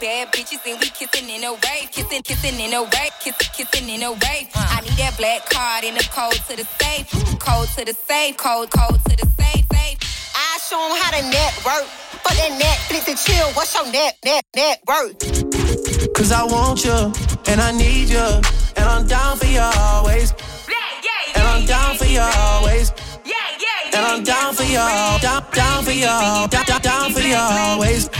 bad bitches and we kissing in a rave, kissing, kissing in a rave, kissing, kissing in a rave. I need that black card in the code to the safe, code to the safe, code, code to the safe, safe. I show 'em how to network. For that Netflix and chill, what's your net, net, net worth? Cause I want you, and I need you, and I'm down for you always. And I'm down for you always. And I'm down for you, down, down for you, down, down, down for you always.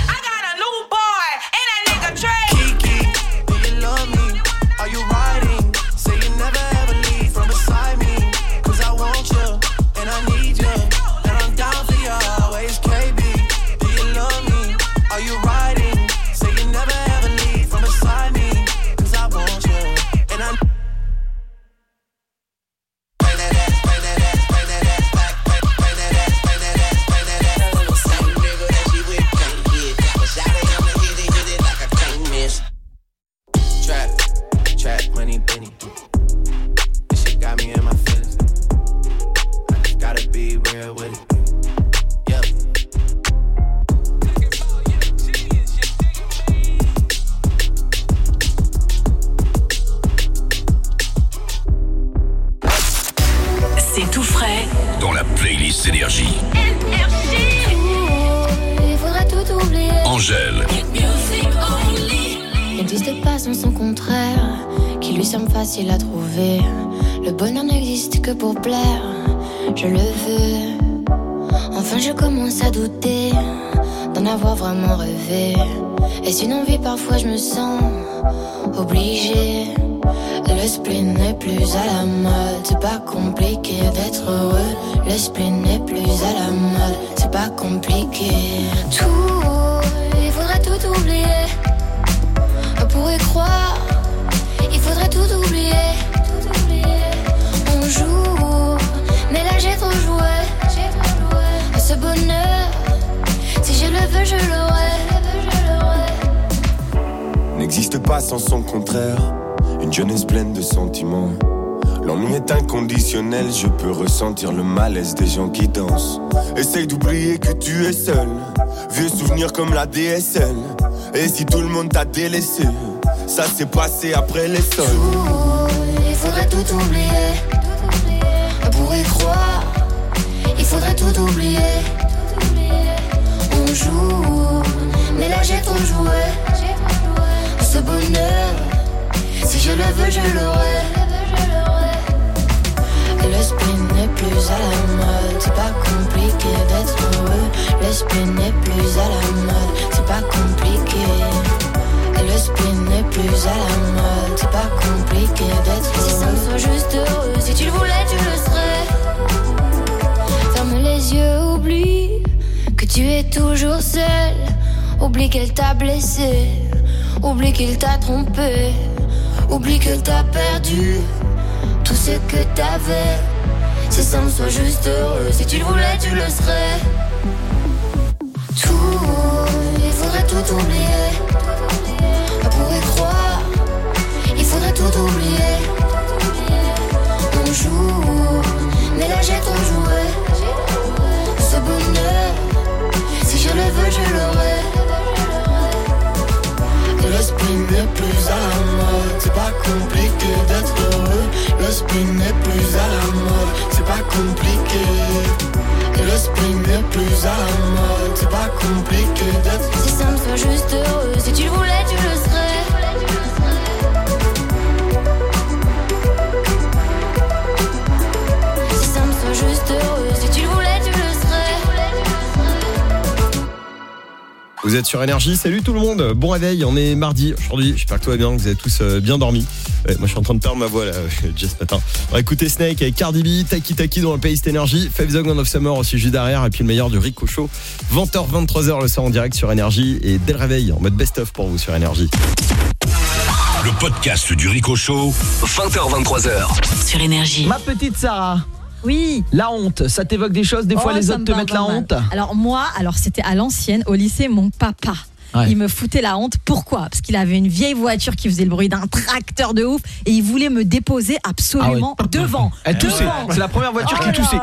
With it. Yep. C'est tout frais. Dans la playlist Énergie. Il faudrait tout oublier. Angèle, N'existe pas sans son contraire, qui lui semble facile à trouver. Le bonheur n'existe que pour plaire, je le veux. Enfin, je commence à douter d'en avoir vraiment rêvé. Est-ce une envie Parfois, je me sens obligée. Le spleen n'est plus à la mode, c'est pas compliqué d'être heureux. Le spleen n'est plus à la mode, c'est pas compliqué. Tout, il faudrait tout oublier. On pourrait croire, il faudrait tout oublier. Mais là j'ai trop joué. Ce bonheur, si je le veux, je l'aurai. n'existe pas sans son contraire. Une jeunesse pleine de sentiments. L'ennui est inconditionnel, je peux ressentir le malaise des gens qui dansent. Essaye d'oublier que tu es seul. Vieux souvenirs comme la DSL. Et si tout le monde t'a délaissé, ça s'est passé après les sols. Il faudrait tout oublier. Croire, il faudrait tout oublier. On joue, mais là j'ai trop joué. Ce bonheur, si je le veux, je l'aurai. Et le spin n'est plus à la mode, c'est pas compliqué d'être heureux. Le spin n'est plus à la mode, c'est pas compliqué. Le spin n'est plus à la mode, c'est pas compliqué d'être heureux. Si ça me soit juste heureux, si tu le voulais, tu le serais. Oublie que tu es toujours seul. Oublie qu'elle t'a blessé, oublie qu'il t'a trompé, oublie que t'as perdu tout ce que t'avais. Si ça me soit juste heureux, si tu le voulais, tu le serais. Tout, il faudrait tout oublier. On pourrait croire, il faudrait tout oublier. On joue, mais là j'ai trop joué. Je le veux, je l'aurai. Le n'est plus à la mode, c'est pas compliqué d'être heureux. Le spin n'est plus à la mode, c'est pas compliqué. Le spin n'est plus à la mode, c'est pas compliqué d'être Si ça me soit juste heureux, si tu le voulais, tu le serais. Vous êtes sur Énergie, salut tout le monde, bon réveil, on est mardi aujourd'hui, j'espère que tout va bien, que vous avez tous euh, bien dormi. Ouais, moi je suis en train de perdre ma voix là, <laughs> déjà ce matin. On va écouter Snake avec Cardi B, Taki Taki dans le pays Énergie, Five the One of Summer aussi juste derrière, et puis le meilleur du Rico Show. 20h, 23h le soir en direct sur Énergie, et dès le réveil, en mode best-of pour vous sur Énergie. le podcast du Rico Show, 20h23h. Sur Énergie. Ma petite Sarah. Oui. La honte, ça t'évoque des choses Des fois Oh, les ça autres te mettent la honte Alors moi, alors c'était à l'ancienne, au lycée, mon papa. Ouais. Il me foutait la honte. Pourquoi? Parce qu'il avait une vieille voiture qui faisait le bruit d'un tracteur de ouf et il voulait me déposer absolument devant. Elle toussait. C'est la première voiture qui Oh toussait.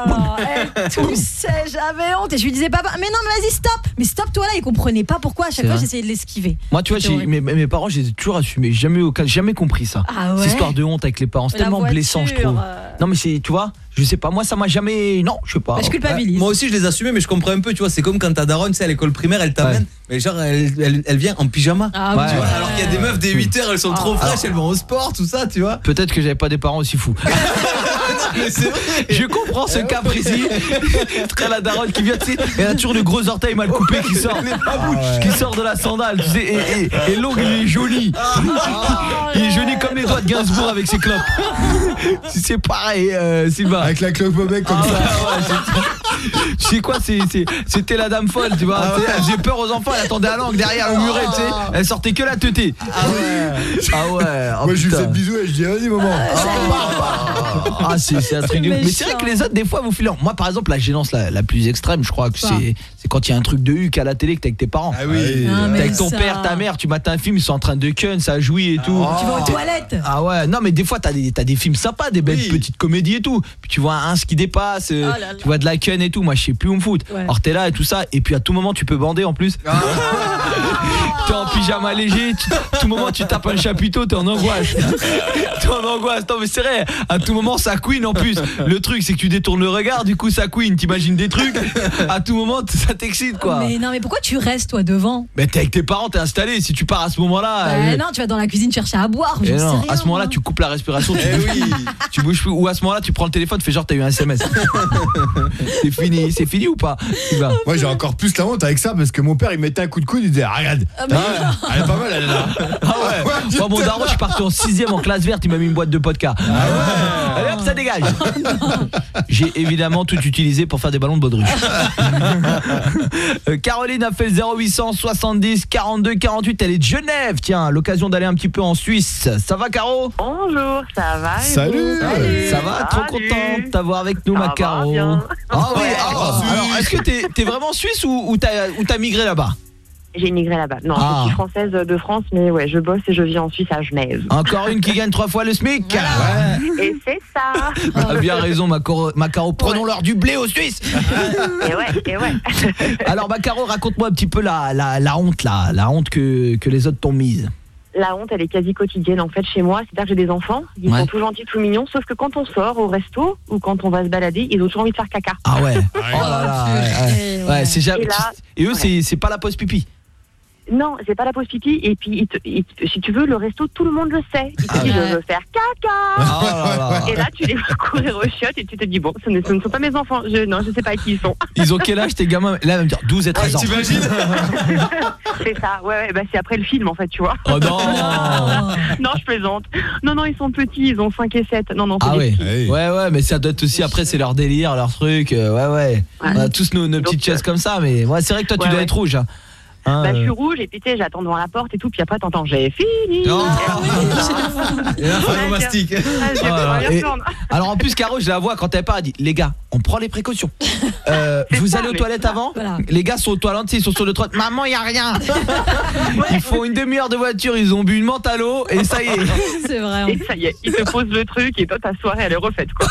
Elle toussait, j'avais honte. Et je lui disais, papa, mais non, mais vas-y, stop. Mais stop, toi là, il comprenait pas pourquoi. À chaque fois, j'essayais de l'esquiver. Moi, tu vois, j'ai- mes, mes parents, je les ai toujours assumés. J'ai Jamais, aucun- jamais compris ça. Ah ouais? Cette histoire de honte avec les parents, c'est tellement blessant, je trouve. euh. Non, mais c'est, tu vois, je sais pas, moi, ça m'a jamais. Non, je sais pas. Ouais, moi aussi je les assumais mais je comprends un peu tu vois c'est comme quand ta daronne tu sais à l'école primaire elle t'amène mais genre elle, elle, elle vient en pyjama Ah tu vois, alors qu'il y a des meufs dès 8h elles sont trop Ah. fraîches elles vont au sport tout ça tu vois Peut-être que j'avais pas des parents aussi fous. <laughs> mais c'est vrai Je comprends ce cas précis. Très la daronne qui vient, tu sais, elle a toujours le gros orteil mal coupé qui sort, qui sort de la sandale, tu sais, et, et, et l'ongle il est jauni. Il est jauni comme les doigts de Gainsbourg avec ses clopes. C'est pareil, euh, Sylvain. Avec la clope au bec comme Ah ça. ouais, ouais, c'est- Tu sais quoi, c'était la dame folle, tu vois. Ah ouais. Faisait peur aux enfants, elle attendait à l'angle derrière le muret, tu sais. Elle sortait que la teuté. Ah ouais. Ah ouais. oh Moi je lui fais le bisou et je dis vas-y maman. Ah c'est c'est un truc de... Mais c'est vrai que les autres des fois vous filent Moi par exemple la gênance la, la plus extrême je crois que c'est c'est quand il y a un truc de huc à la télé que t'es avec tes parents. Ah oui. Ah, T'es avec ton ça. père ta mère tu mates un film ils sont en train de ken ça jouit et tout. Tu vas aux toilettes. ah ouais non mais des fois t'as des, t'as des films sympas des belles petites comédies et tout. Puis tu vois un ce qui dépasse euh, Oh là là. tu vois de la ken et tout. Moi je sais plus où me foutre. Ouais. alors t'es là et tout ça. Et puis à tout moment tu peux bander en plus. <laughs> T'es en pyjama léger tu- à tout moment tu tapes un chapiteau t'es en angoisse. <laughs> T'es en angoisse. Non mais c'est vrai. À tout moment ça queen en plus le truc c'est que tu détournes le regard du coup ça queen t'imagines des trucs à tout moment ça t'excite quoi Mais non, mais pourquoi tu restes toi devant mais t'es avec tes parents t'es installé si tu pars à ce moment là Bah Non, tu vas dans la cuisine chercher à boire. sais non, rien, à ce moment-là, tu coupes la respiration, tu, Eh bouges, oui. tu bouges plus. Ou à ce moment-là, tu prends le téléphone, tu fais genre t'as eu un SMS. <laughs> c'est fini, c'est fini ou pas Sylvain Moi j'ai encore plus la honte avec ça parce que mon père il mettait un coup de coude il disait ah, regarde. Ah, Ah, elle est pas mal elle est là. Ah <laughs> ouais. Moi, mon daron, je suis parti en 6 en classe verte, il m'a mis une boîte de podcast. Allez hop, ça dégage. <laughs> J'ai évidemment tout utilisé pour faire des ballons de baudruche. <laughs> Euh, Caroline a fait le 0800 70 42 48. Elle est de Genève. Tiens, l'occasion d'aller un petit peu en Suisse. Ça va, Caro? Bonjour, ça va et Salut. vous Ça va? Trop Salut. content de t'avoir avec nous, Ça ma va Caro. Ah oui, Ouais. ah, alors est-ce que t'es es vraiment suisse ou, ou t'as migré là-bas? J'ai immigré là-bas. Non, Ah. je suis française de France, mais ouais, je bosse et je vis en Suisse à Genève. Encore une qui gagne trois fois le SMIC Et c'est ça. T'as <laughs> bien raison, ma Caro. ma Caro. Prenons-leur du blé aux Suisses et ouais, et ouais. <laughs> Alors, ma Caro, raconte-moi un petit peu la, la, la honte, là, la honte que, que les autres t'ont mise. La honte, elle est quasi quotidienne en fait chez moi. C'est-à-dire que j'ai des enfants, ils Ouais. sont tout gentils, tout mignons, sauf que quand on sort au resto ou quand on va se balader, ils ont toujours envie de faire caca. Ah ouais Oh là là, ouais, ouais. Ouais, c'est jamais- Et là- Et eux, ouais. c'est- c'est pas la pause pipi. Non, c'est pas la pause pipi. Et puis, te- te- si tu veux, le resto, tout le monde le sait. Ils te disent, ouais. je veux faire caca. Ah là là. Et là, tu les vois courir aux chiottes et tu te dis, bon, ce ne, ce ne sont pas mes enfants. Je, non, je sais pas qui ils sont. Ils ont quel âge tes gamins? Là, elle va me dire 12 et 13 ans. T'imagines? <laughs> C'est ça. Ouais, ouais, bah, c'est après le film, en fait, tu vois. Oh non <laughs> non, je plaisante. Non, non, ils sont petits, ils ont 5 et 7. Non, non, c'est Ah des ouais. petits. ouais ouais mais ça doit être aussi après c'est leur délire leur truc euh, ouais ouais on a tous nos, nos petites Donc, chaises comme ça mais ouais, c'est vrai que toi tu dois ouais. être rouge hein. Hein, Bah, je suis euh, rouge et puis tu sais, j'attends devant la porte et tout, puis après t'entends j'ai fini. Non. Ah, alors en plus Caro je la vois quand elle part elle dit les gars on prend les précautions <laughs> Euh, vous ça, allez aux toilettes avant Voilà. les gars sont aux toilettes ils sont sur le trottoir maman y a rien <laughs> ils font une demi-heure de voiture ils ont bu une menthe à l'eau et ça y est <laughs> C'est vrai. Et ça y est, ils te posent le truc et toi ta soirée elle est refaite quoi.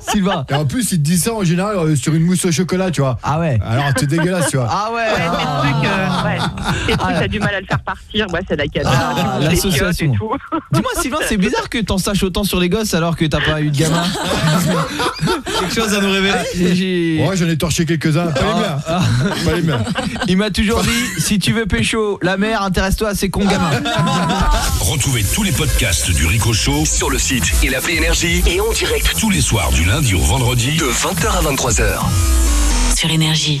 Sylvain Et en plus il te dit ça en général euh, sur une mousse au chocolat tu vois. ah ouais Alors t'es dégueulasse tu vois. ah ouais, Ouais, ah. Euh, ouais, ces trucs, Ah. t'as du mal à le faire partir, ouais, c'est la cata, Ah, tu bouges les l'association. et <laughs> dis-moi Sylvain c'est bizarre que t'en saches autant sur les gosses alors que t'as pas eu de gamin <laughs> Quelque chose à nous révéler Ouais j'en ai torché quelques-uns. Pas les miens. Ah. Pas les miens. Il m'a toujours dit si tu veux pécho la mère intéresse-toi à ces cons gamins Retrouvez tous les podcasts du Rico Show sur le site et l'appli Énergie et en direct tous les soirs du lundi au vendredi de 20h à 23h. Sur Énergie.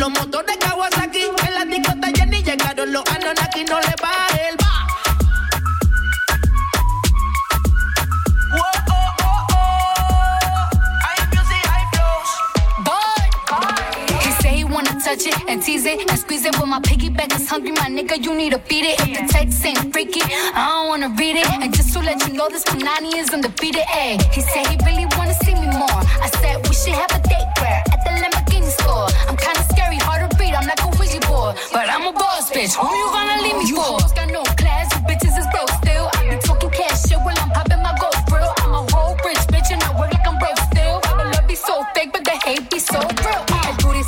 Los motores Kawasaki it and squeeze it with my piggyback is hungry, my nigga. You need to feed it. If the text ain't freaky, I don't wanna read it. And just to let you know, this Punani is undefeated. Ayy, he said he really wanna see me more. I said we should have a date where at the Lamborghini store. I'm kinda scary, hard to read. I'm like a Ouija board, but I'm a boss bitch. Who you gonna leave me you for?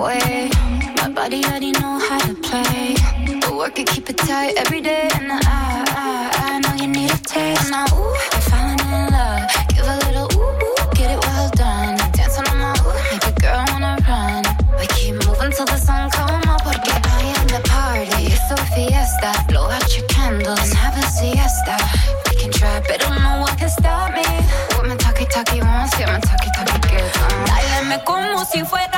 Way. My body already know how to play. The work it, keep it tight every day. And I, I, I know you need a taste. Now, ooh, I'm falling in love. Give a little ooh, ooh, get it well done. Dancing on my ooh, make a girl wanna run. We keep moving till the sun come up. Porque I am the party. It's a fiesta. Blow out your candles and have a siesta. We can try, but don't know what can stop me. With my talkie talkie wants, yeah, my talkie talkie. Uh. Dáleme como si fuera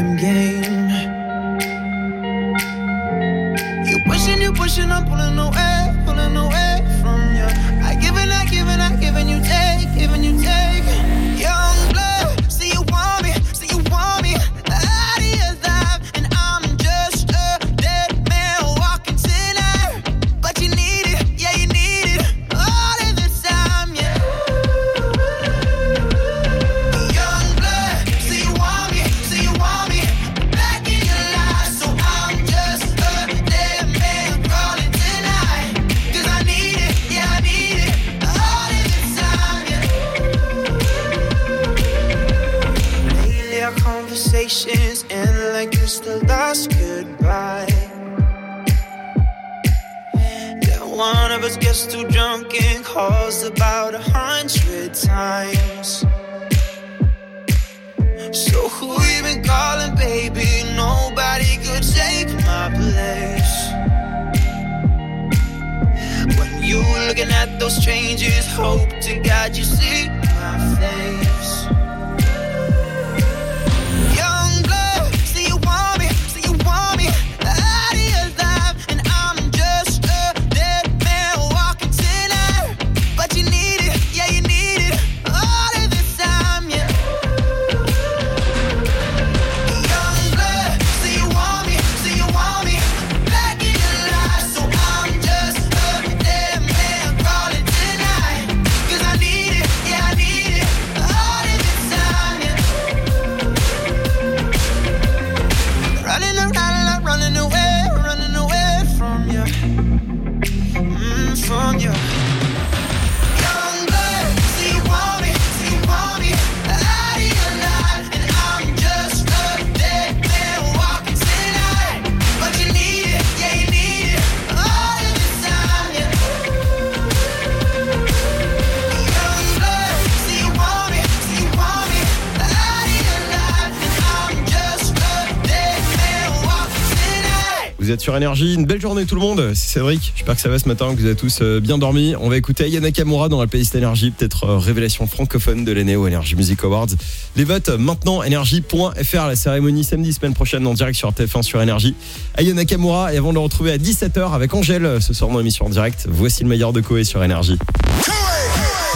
Énergie. Une belle journée tout le monde. C'est Cédric. J'espère que ça va ce matin, que vous avez tous euh, bien dormi. On va écouter Aya Nakamura dans la playlist Énergie, peut-être euh, révélation francophone de l'année au Energy Music Awards. Les votes euh, maintenant énergie.fr, la cérémonie samedi semaine prochaine en direct sur TF1 sur Énergie. Aya Nakamura et avant de le retrouver à 17h avec Angèle ce soir dans l'émission en direct. Voici le meilleur de Koé sur Énergie.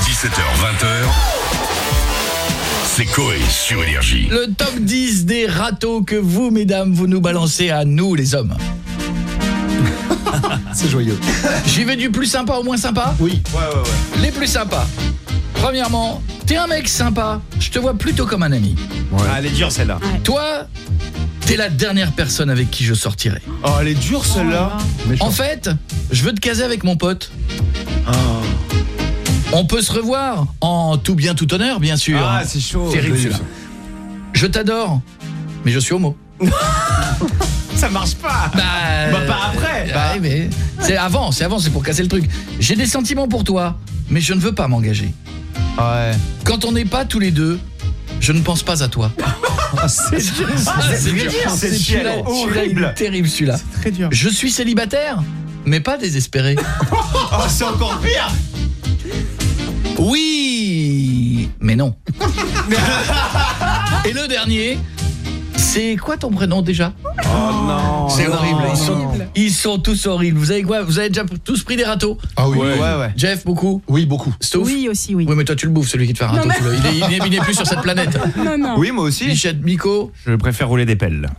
17h, 20h. C'est Coé sur Énergie. Le top 10 des râteaux que vous, mesdames, vous nous balancez à nous, les hommes. C'est joyeux. <laughs> J'y vais du plus sympa au moins sympa? Oui. Ouais, ouais, ouais. Les plus sympas. Premièrement, t'es un mec sympa, je te vois plutôt comme un ami. Ah, elle est dure celle-là. Toi, t'es la dernière personne avec qui je sortirai. Oh, elle est dure celle-là. En fait, je veux te caser avec mon pote. Oh. On peut se revoir en tout bien tout honneur, bien sûr. Ah, c'est chaud. Terrible Je- t'adore, mais je suis homo. <laughs> Ça marche pas. Bah, Bah, pas après. Bah, mais c'est avant, c'est avant, c'est pour casser le truc. J'ai des sentiments pour toi, mais je ne veux pas m'engager. Ouais. Quand on n'est pas tous les deux, je ne pense pas à toi. <laughs> c'est dur. Ah, c'est dur. C'est celui-là, Horrible. terrible celui-là. Très dur. Je suis célibataire, mais pas désespéré. <laughs> Oh, c'est encore pire. Oui, mais non. <laughs> Et le dernier, c'est quoi ton prénom déjà? Oh non. C'est horrible, ils sont, ils sont tous horribles. Vous avez quoi Vous avez déjà tous pris des râteaux Ah oui. Ouais, ouais. Jeff, beaucoup Oui, beaucoup. Stouff Oui, aussi, oui. Oui, mais toi tu le bouffes, celui qui te fait un râteau. Tu. Il, est, il, est, il est plus sur cette planète. Non, non. Oui, moi aussi. Michette, Miko, Je préfère rouler des pelles.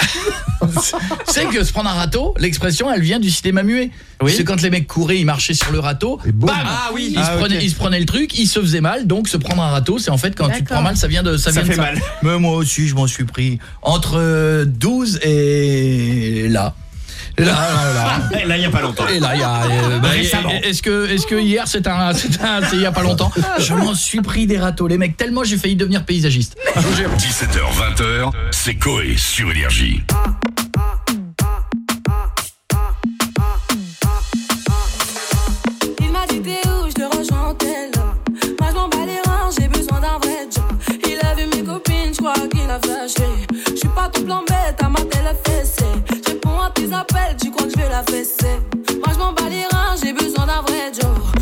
<laughs> c'est que se prendre un râteau, l'expression, elle vient du cinéma muet. Oui. C'est quand les mecs couraient, ils marchaient sur le râteau, bam Ah oui. ils, se Ah, prenaient, ils se prenaient le truc, ils se faisaient mal, donc se prendre un râteau, c'est en fait quand tu te prends mal, ça vient de ça, Ça vient de fait mal. Mais moi aussi, je m'en suis pris entre euh, 12 et là. Là, là, là. <laughs> Là, il y a pas longtemps. Et là, il y a. euh, bah, Récemment. Est-ce que, est-ce que hier, c'est un, <laughs> c'est un, c'est il y a pas longtemps Je m'en suis pris des râteaux, les mecs. Tellement j'ai failli devenir paysagiste. Je vous jure. 17h, 20h. C'est Coé sur Énergie. Il m'a dit t'es où, je te rejoins en tel Moi je m'en bats les reins, j'ai besoin d'un vrai job Il a vu mes copines, je crois qu'il a flashé Je suis pas tout plan bête, à ma télé fessée Appels, tu crois que je vais la fesser. Moi je m'en bats les reins, j'ai besoin d'un vrai job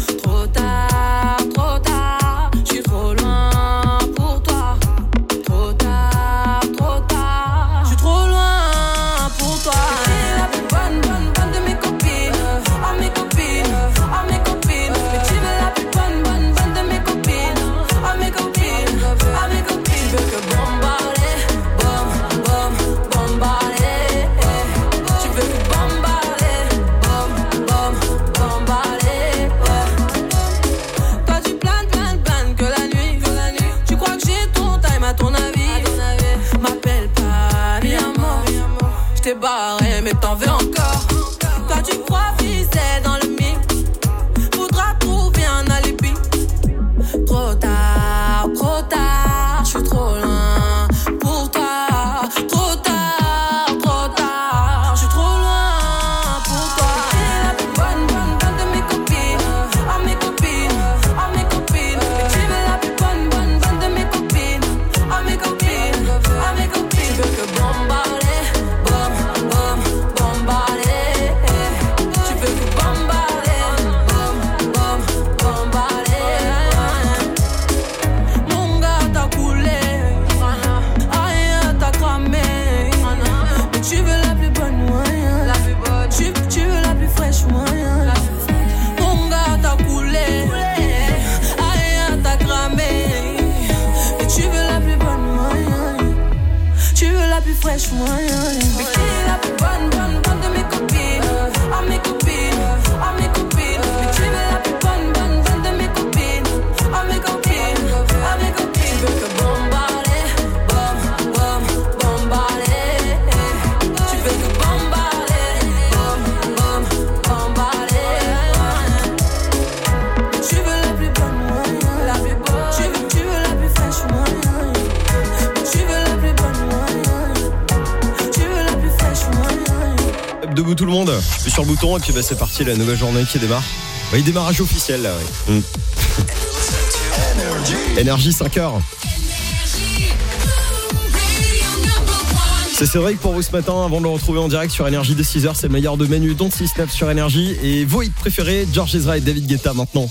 suis sur le bouton et puis bah, c'est parti la nouvelle journée qui démarre. Bah, il démarrage officiel là, ouais. Mm. <laughs> Énergie 5 heures. C'est Cédric pour vous ce matin. Avant de le retrouver en direct sur Énergie dès 6h, c'est le meilleur de Manu, Don't See Snap sur Énergie. Et vos hits préférés, George Ezra et David Guetta maintenant.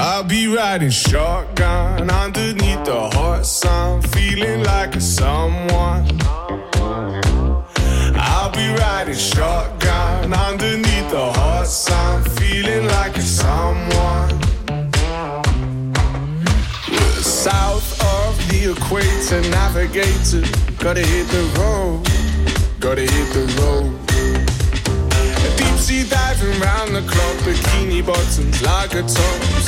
I'll be riding shotgun underneath the hot sun, feeling like a someone. I'll be riding shotgun underneath the hot sun, feeling like a someone. South of the equator, navigator. Gotta hit the road, gotta hit the road. Deep sea diving round the clock, bikini bottoms, lager tops.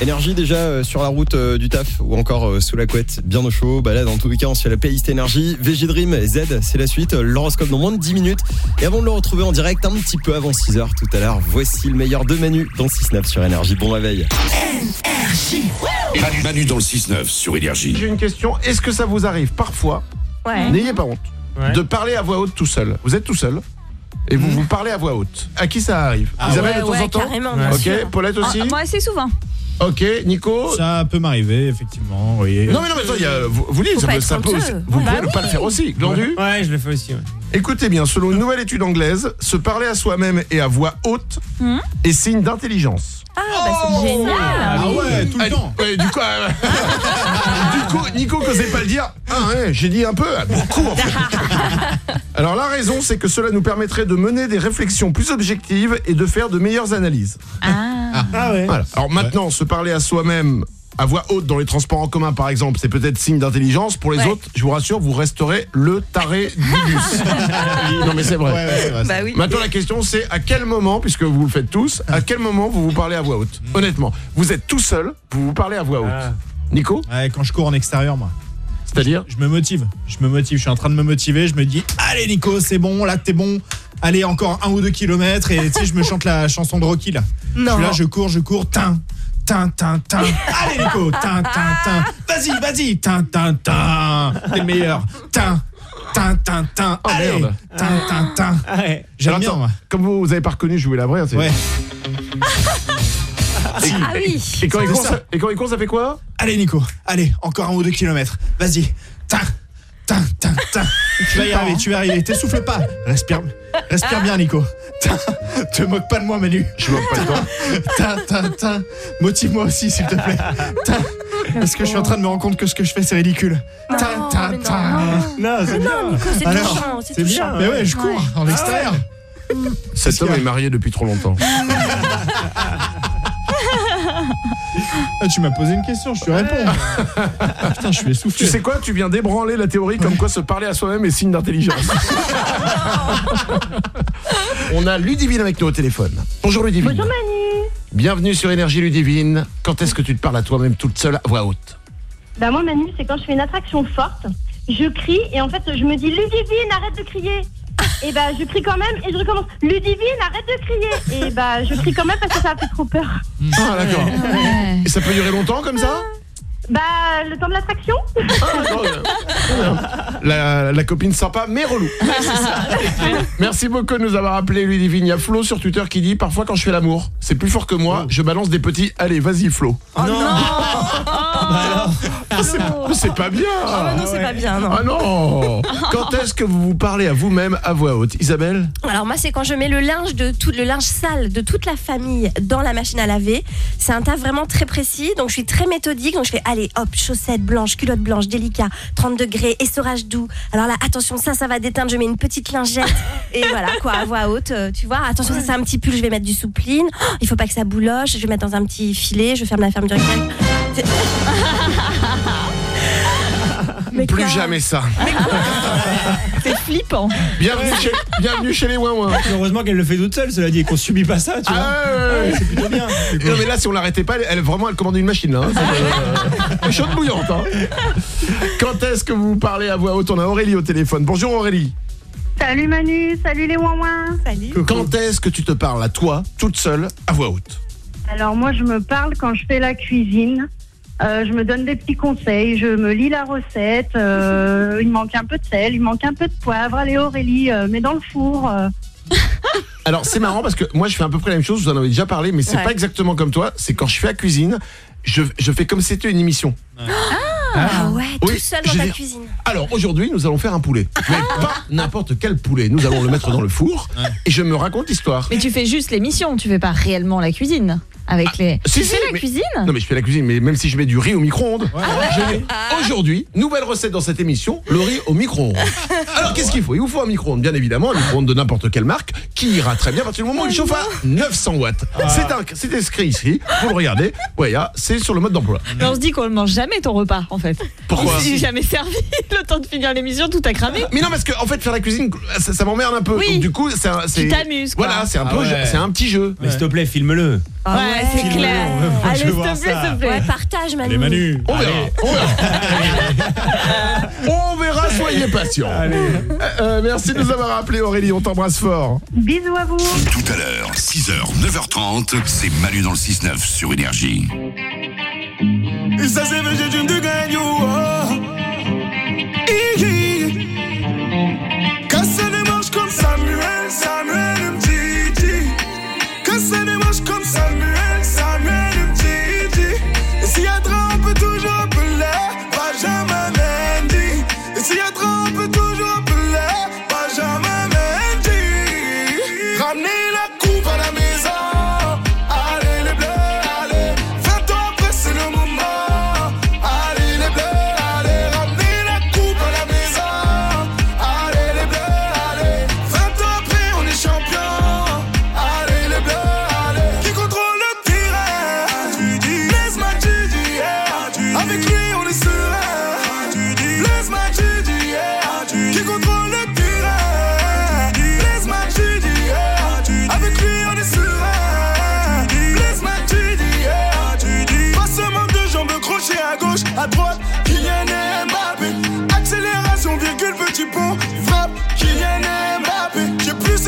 Énergie déjà euh, sur la route euh, du taf ou encore euh, sous la couette, bien au chaud. Bah là, dans tous les cas, on se fait la playlist énergie. VG Dream, Z, c'est la suite. L'horoscope dans moins de 10 minutes. Et avant de le retrouver en direct, un petit peu avant 6h tout à l'heure, voici le meilleur de Manu dans 6-9 sur énergie. Bon réveil. Manu, Manu dans le 6-9 sur Énergie. J'ai une question. Est-ce que ça vous arrive parfois, Ouais. n'ayez pas honte, Ouais. de parler à voix haute tout seul? Vous êtes tout seul et vous vous parlez à voix haute. À qui ça arrive? Ah Isabelle ouais, de temps ouais, en temps? carrément, bien Ok, sûr. Paulette aussi? Ah, Moi, assez souvent. Ok, Nico Ça peut m'arriver, effectivement, oui. Non mais non mais attends, il y a- vous, vous dites, ça peut- ça aussi- vous Bah pouvez ne pas le faire aussi. Glandu Ouais, je le fais aussi. ouais. Écoutez bien, selon une nouvelle étude anglaise, se parler à soi-même et à voix haute Hmm est signe d'intelligence. Ah, bah c'est génial. Ah ouais, tout le temps. du coup, euh, <laughs> du coup, Nico n'osait pas le dire. Ah ouais, j'ai dit un peu, beaucoup en fait. <laughs> Alors la raison, c'est que cela nous permettrait de mener des réflexions plus objectives et de faire de meilleures analyses. Ah, ouais. Voilà. Alors maintenant, se parler à soi-même à voix haute dans les transports en commun, par exemple, c'est peut-être signe d'intelligence. Pour les Ouais. autres, je vous rassure, vous resterez le taré du bus. <laughs> non mais c'est vrai. Ouais, ouais, c'est vrai, Bah oui. Maintenant, la question, c'est à quel moment, puisque vous le faites tous, à quel moment vous vous parlez à voix haute Honnêtement, vous êtes tout seul, vous vous parlez à voix haute. Ah. Nico Ouais, quand je cours en extérieur, moi. C'est-à-dire Je me motive. Je me motive. Je suis en train de me motiver. Je me dis, allez Nico, c'est bon. Là, t'es bon. Allez, encore un ou deux kilomètres. Et tu sais, je me chante la chanson de Rocky là. Non. Je suis là, je cours, je cours. Tin, tin, tin, tin. Allez Nico, tin, tin, tin. Vas-y, vas-y. Tin, tin, tin. T'es le meilleur. Tin, tin, tin, tin. Oh, Allez, merde. tin, tin, tin. J'aime Alors, bien, attends, moi. Comme vous, vous avez pas reconnu, je jouais la vraie. c'est- Ouais. Et, Ah oui. et quand il C'est court, ça. ça, et quand il court, ça fait quoi? Allez Nico, allez, encore un ou deux kilomètres. Vas-y. Tin, tin, tin, tin. <laughs> Tu vas y arriver, tu vas y arriver. T'essouffles pas. Respire. Respire bien Nico. Tin. Te moque pas de moi Manu. Je moque pas de toi. Tin, tin, tin. Motive-moi aussi s'il te plaît. Tin. Parce que je suis en train de me rendre compte que ce que je fais c'est ridicule. Tin, tin, mais non. tin. Non, c'est bien. non, Nico, c'est touchant, bien. Mais ouais, je cours Ouais. en extérieur. Cet homme est marié depuis trop longtemps. <laughs> Ah, tu m'as posé une question, je te réponds. <laughs> Putain, je suis essoufflé. Tu sais quoi Tu viens d'ébranler la théorie comme quoi se parler à soi-même est signe d'intelligence. <laughs> On a Ludivine avec nous au téléphone. Bonjour Ludivine. Bonjour Manu. Bienvenue sur Énergie Ludivine. Quand est-ce que tu te parles à toi-même toute seule à voix haute Bah moi Manu, c'est quand je fais une attraction forte, je crie et en fait je me dis Ludivine, arrête de crier. Et bah je crie quand même et je recommence Ludivine, arrête de crier. Et bah je crie quand même parce que ça me fait trop peur. Ah d'accord. Ouais. Et ça peut durer longtemps comme ça Bah le temps de l'attraction. la, la copine sympa mais relou. <laughs> Merci beaucoup de nous avoir appelé Ludivine. Il y a Flo sur Twitter qui dit parfois quand je fais l'amour, c'est plus fort que moi, je balance des petits allez vas-y Flo. Oh non. Ah, c'est- C'est pas bien. Ah non, c'est pas bien, non. Ah non. <laughs> Quand est-ce que vous vous parlez à vous-même à voix haute Isabelle Alors moi c'est quand je mets le linge de tout le linge sale de toute la famille dans la machine à laver. C'est un tas vraiment très précis, donc je suis très méthodique. Donc je fais allez hop chaussettes blanches, culottes blanches, délicat, 30 degrés, essorage doux. Alors là attention ça ça va déteindre, je mets une petite lingette <laughs> et voilà quoi à voix haute. euh, tu vois attention ça c'est un petit pull, je vais mettre du soupline. Oh, il faut pas que ça bouloche, je vais mettre dans un petit filet, je ferme la fermeture. C'est- <laughs> Mais Plus jamais ça. <laughs> C'est flippant. Bienvenue, chez, bienvenue chez les ouin Heureusement qu'elle le fait toute seule, cela dit, et qu'on subit pas ça, tu vois. Ah ouais, ouais, ouais. c'est plutôt bien. Non mais là si on l'arrêtait pas, elle, elle- vraiment elle commande une machine là. hein. Euh, chaude bouillante. hein. Quand est-ce que vous vous parlez à voix haute? On a Aurélie au téléphone. Bonjour Aurélie. Salut Manu, salut les ouin Salut. Quand est-ce que tu te parles à toi, toute seule, à voix haute? Alors moi je me parle quand je fais la cuisine. Euh, je me donne des petits conseils, je me lis la recette. euh, il manque un peu de sel, il manque un peu de poivre. Allez Aurélie, euh, mets dans le four. euh. <laughs> Alors c'est marrant parce que moi je fais à peu près la même chose, je vous en avais déjà parlé, mais c'est Ouais. pas exactement comme toi. C'est quand je fais la cuisine, je, je fais comme si c'était une émission. Ah ouais, tout Oui, seul dans j'ai ta cuisine. Alors aujourd'hui, nous allons faire un poulet. Mais pas n'importe quel poulet. Nous allons le mettre dans le four et je me raconte l'histoire. Mais tu fais juste l'émission, tu fais pas réellement la cuisine avec les. Si, tu si, fais la mais- cuisine? Non mais je fais la cuisine, mais même si je mets du riz au micro-ondes. Ah je mets- Aujourd'hui, nouvelle recette dans cette émission, le riz au micro-ondes. <laughs> Alors qu'est-ce qu'il faut? Il vous faut un micro-ondes, bien évidemment, un micro-ondes de n'importe quelle marque, qui ira très bien à partir du moment où il chauffe à 900 watts. C'est inscrit ici, vous le regardez, ouais, c'est sur le mode d'emploi. Mais on se dit qu'on ne mange jamais ton repas en fait. Pourquoi Il s'est jamais servi. <laughs> Le temps de finir l'émission, tout a cramé. Mais non, parce que en fait, faire la cuisine, ça, ça m'emmerde un peu. Oui. Donc du coup, c'est c'est- t'amuses, quoi. Voilà, c'est un Ah peu, ouais. c'est un petit jeu. Mais s'il te plaît, filme-le. Ouais, c'est clair. Allez, s'il te plaît, s'il te plaît. Ouais, partage, Manu. Les Manu. On verra. On verra. <laughs> On verra, soyez patients. Euh, euh, merci de nous avoir appelé Aurélie, on t'embrasse fort. Bisous à vous. Tout à l'heure, 6h, 9h30, c'est Manu dans le 6-9 sur Énergie.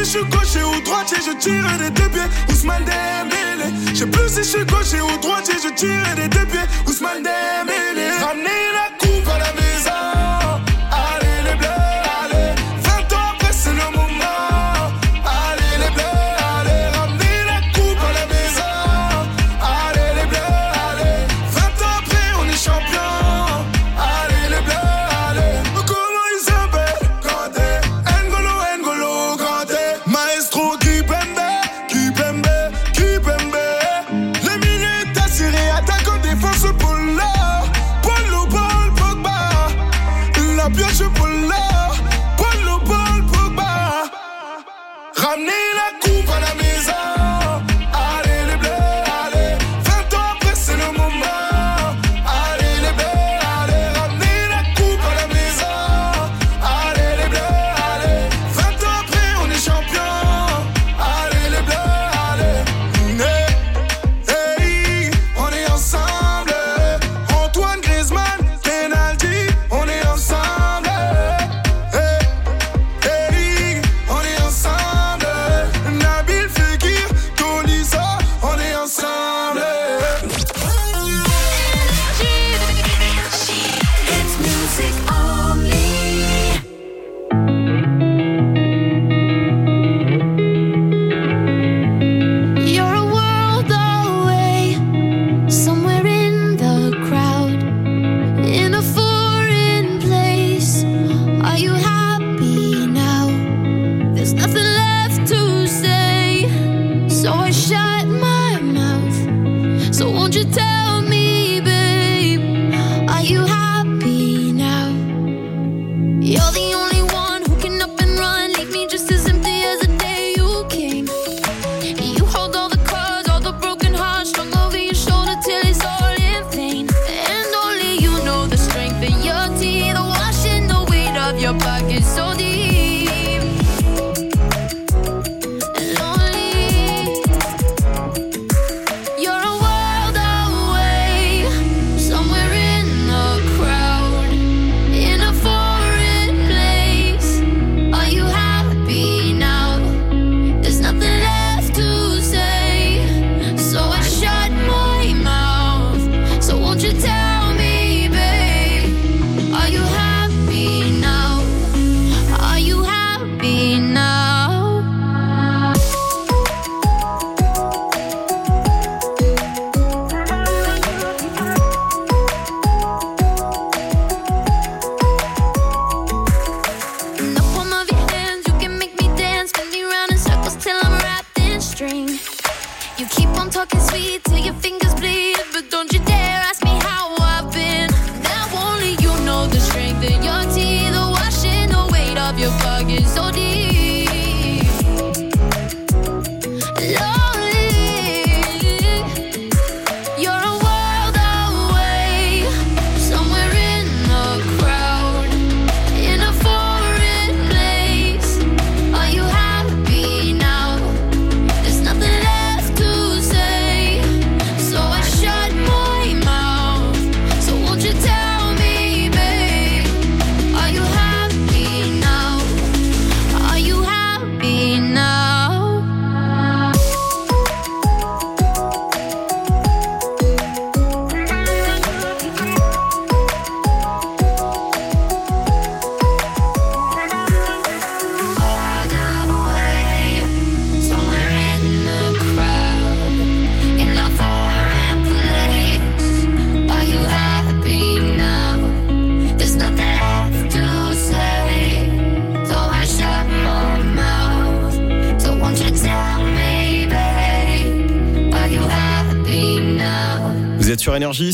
Je suis gaucher ou droitier, je tire des deux pieds. Ousmane Dembélé. J'ai plus si je suis gaucher ou droitier, je tire des deux pieds. Ousmane Dembélé.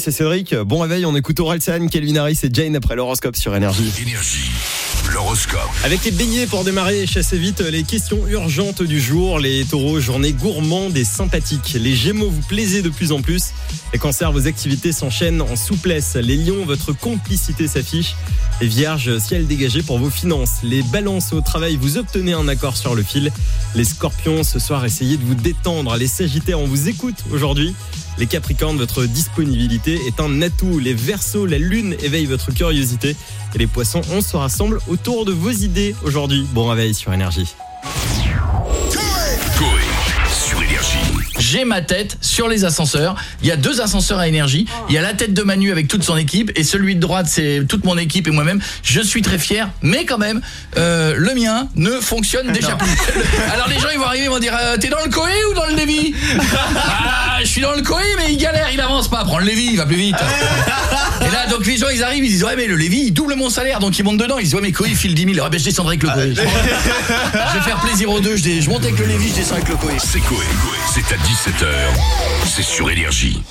C'est Cédric. Bon réveil, on écoute Orelsan, Kelvin Harris et Jane après l'horoscope sur Énergie. Énergie. L'horoscope. Avec les beignets pour démarrer, chassez vite les questions urgentes du jour. Les taureaux, journée gourmande et sympathique. Les gémeaux, vous plaisez de plus en plus. Les cancers, vos activités s'enchaînent en souplesse. Les lions, votre complicité s'affiche. Les vierges, ciel dégagé pour vos finances. Les balances au travail, vous obtenez un accord sur le fil. Les scorpions, ce soir, essayez de vous détendre. Les sagittaires, on vous écoute aujourd'hui. Les capricornes, votre disponibilité est un atout. Les versos, la lune éveille votre curiosité. Et les poissons, on se rassemble autour de vos idées aujourd'hui. Bon réveil sur Énergie. J'ai ma tête sur les ascenseurs. Il y a deux ascenseurs à énergie. Il y a la tête de Manu avec toute son équipe et celui de droite c'est toute mon équipe et moi-même. Je suis très fier, mais quand même, euh, le mien ne fonctionne déjà plus. <laughs> Alors les gens ils vont arriver, ils vont dire euh, t'es dans le Coé ou dans le Lévis <laughs> Ah, je suis dans le Coé mais il galère, il avance pas. Prends le Lévis, il va plus vite. <laughs> Et là donc les gens ils arrivent, ils disent ouais mais le Lévis il double mon salaire donc ils montent dedans. Ils disent ouais mais Coé il file 10 000. Ah ben je descendrai avec le Coé. Je vais faire plaisir aux deux. Je, dé- je monte avec le Lévis, je descends avec le Coé. C'est Coé. C'est à 17h. C'est sur Énergie.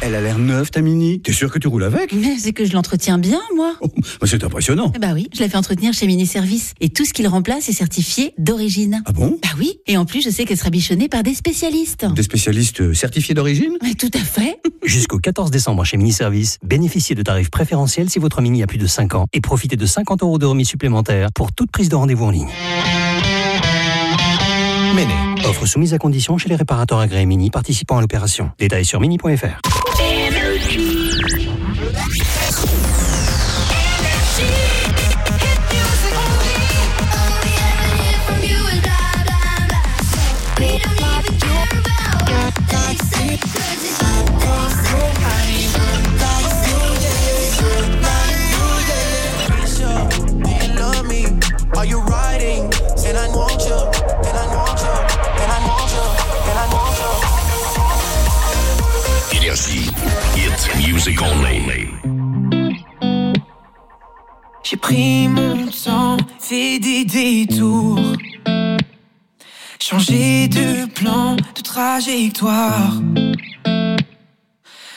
Elle a l'air neuve, ta Mini. T'es sûr que tu roules avec? Mais c'est que je l'entretiens bien, moi. Bah, C'est impressionnant. Bah oui, je l'ai fait entretenir chez Mini Service. Et tout ce qu'il remplace est certifié d'origine. Ah bon? Bah oui. Et en plus, je sais qu'elle sera bichonnée par des spécialistes. Des spécialistes euh, certifiés d'origine? Mais tout à fait. <laughs> Jusqu'au 14 décembre chez Mini Service, bénéficiez de tarifs préférentiels si votre Mini a plus de 5 ans et profitez de 50 euros de remise supplémentaire pour toute prise de rendez-vous en ligne. Offre soumise à condition chez les réparateurs agréés Mini participant à l'opération. Détails sur mini.fr. Only. J'ai pris mon temps, fait des détours. Changé de plan, de trajectoire.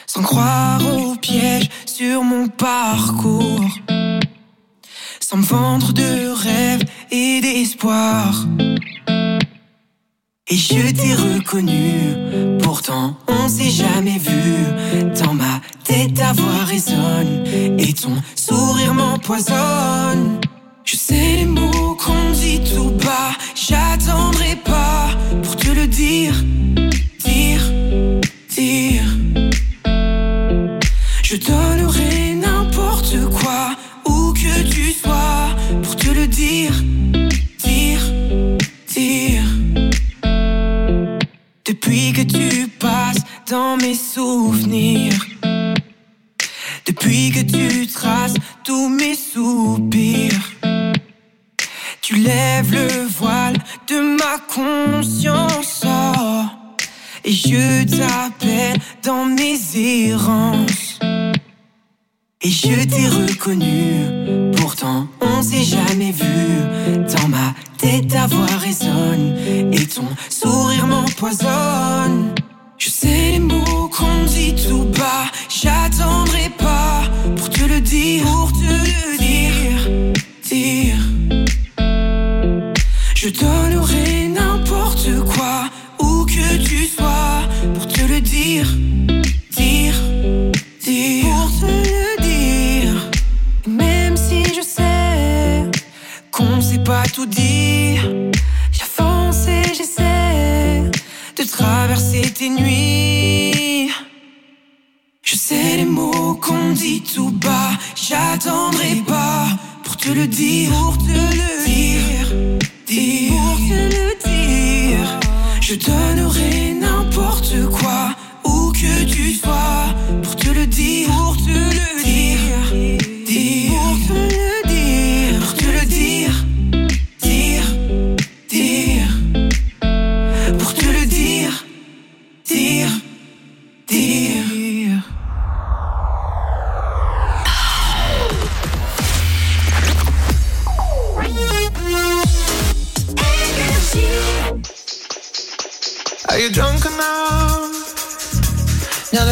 Sans croire au piège sur mon parcours. Sans me vendre de rêves et d'espoir. Et je t'ai reconnu, pourtant on s'est jamais vu. Dans ma tête ta voix résonne et ton sourire m'empoisonne. Je sais les mots qu'on dit tout bas, j'attendrai pas pour te le dire, dire, dire. Depuis que tu passes dans mes souvenirs. Depuis que tu traces tous mes soupirs. Tu lèves le voile de ma conscience. oh, et je t'appelle dans mes errances. Et je t'ai reconnu. Pourtant, on s'est jamais vu. Dans ma ta voix résonne et ton sourire m'empoisonne. Je sais les mots qu'on dit tout bas, j'attendrai pas pour te le dire, pour te le dire, dire. Je donnerai j'avance et j'essaie de traverser tes nuits. Je sais les mots qu'on dit tout bas, j'attendrai pas pour te le dire, pour te le dire, dire, pour te le dire. Je donnerai n'importe quoi, où que tu sois,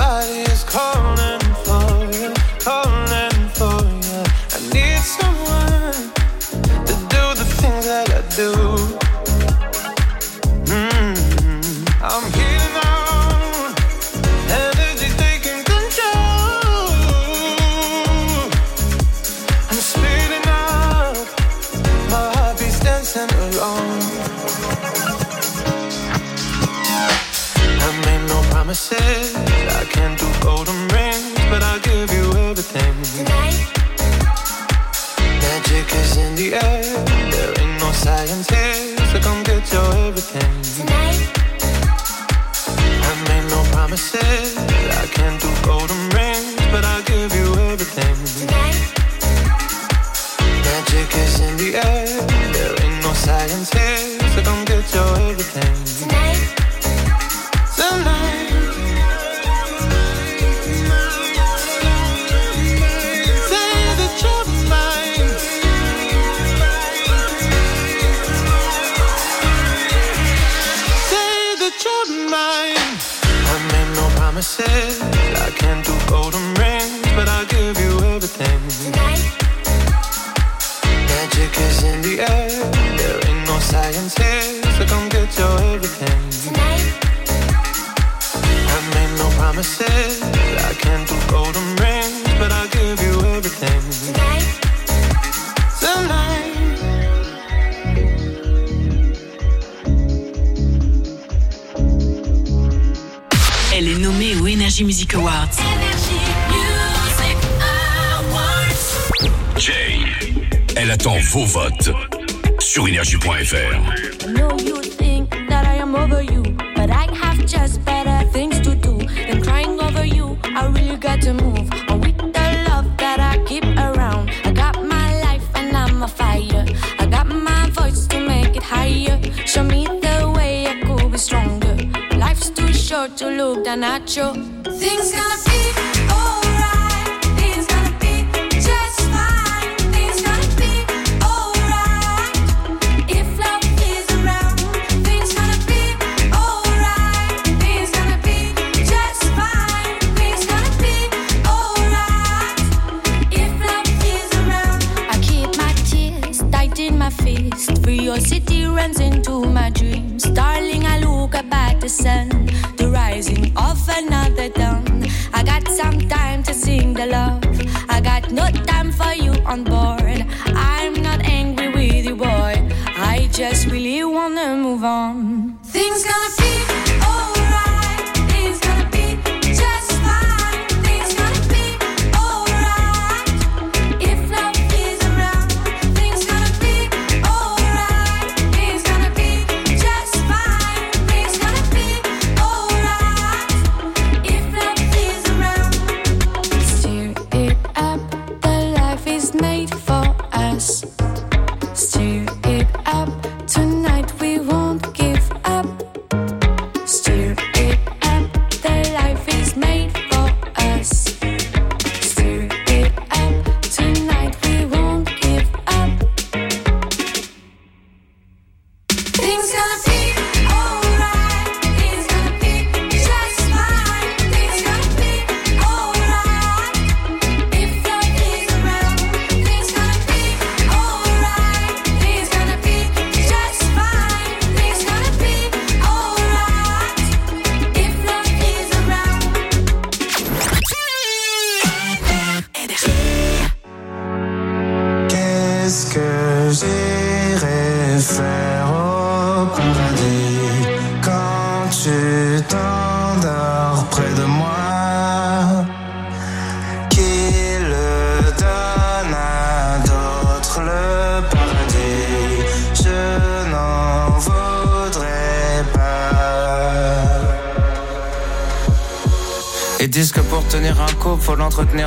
Body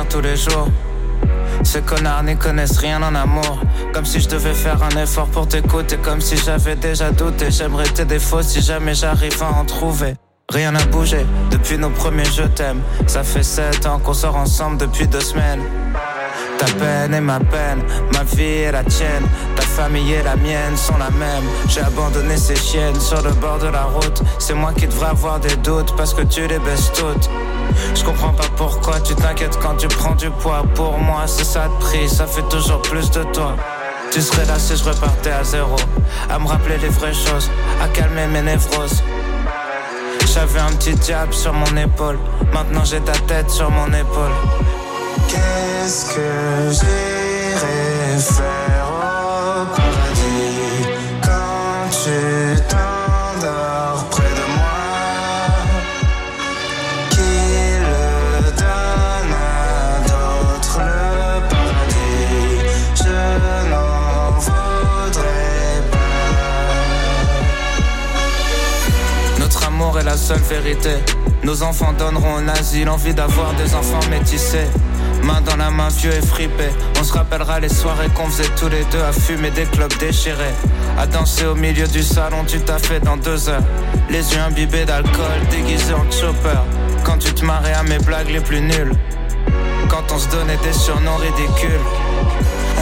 tous les jours. Ces connards n'y connaissent rien en amour. Comme si je devais faire un effort pour t'écouter. Comme si j'avais déjà douté. J'aimerais tes défauts si jamais j'arrive à en trouver. Rien n'a bougé depuis nos premiers je t'aime. Ça fait sept ans qu'on sort ensemble depuis deux semaines. Ta peine est ma peine, ma vie est la tienne, ta famille et la mienne sont la même. J'ai abandonné ces chiennes sur le bord de la route. C'est moi qui devrais avoir des doutes parce que tu les baisses toutes. Je comprends pas pourquoi tu t'inquiètes quand tu prends du poids. Pour moi, c'est ça de prix, ça fait toujours plus de toi. Tu serais là si je repartais à zéro, à me rappeler les vraies choses, à calmer mes névroses. J'avais un petit diable sur mon épaule, maintenant j'ai ta tête sur mon épaule. Qu'est-ce que j'irai faire la seule vérité Nos enfants donneront un asile envie d'avoir des enfants métissés Main dans la main, vieux et fripé. On se rappellera les soirées qu'on faisait tous les deux à fumer des clubs déchirés. À danser au milieu du salon, tu t'as fait dans deux heures. Les yeux imbibés d'alcool, déguisés en chopper. Quand tu te marrais à mes blagues les plus nulles. Quand on se donnait des surnoms ridicules.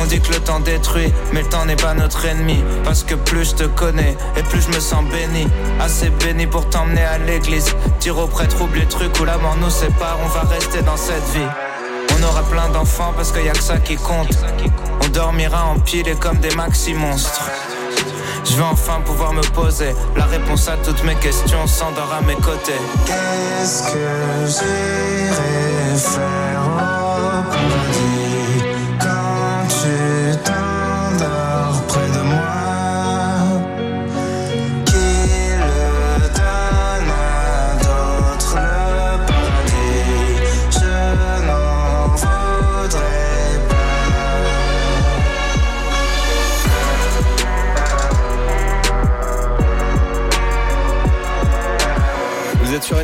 On dit que le temps détruit, mais le temps n'est pas notre ennemi. Parce que plus je te connais, et plus je me sens béni. Assez béni pour t'emmener à l'église. Dire au prêtre, oublie les trucs où la mort nous sépare, on va rester dans cette vie. On aura plein d'enfants parce qu'il y a que ça qui compte. On dormira empilés comme des maxi monstres. Je vais enfin pouvoir me poser la réponse à toutes mes questions s'endort à mes côtés. Qu'est-ce que j'irai faire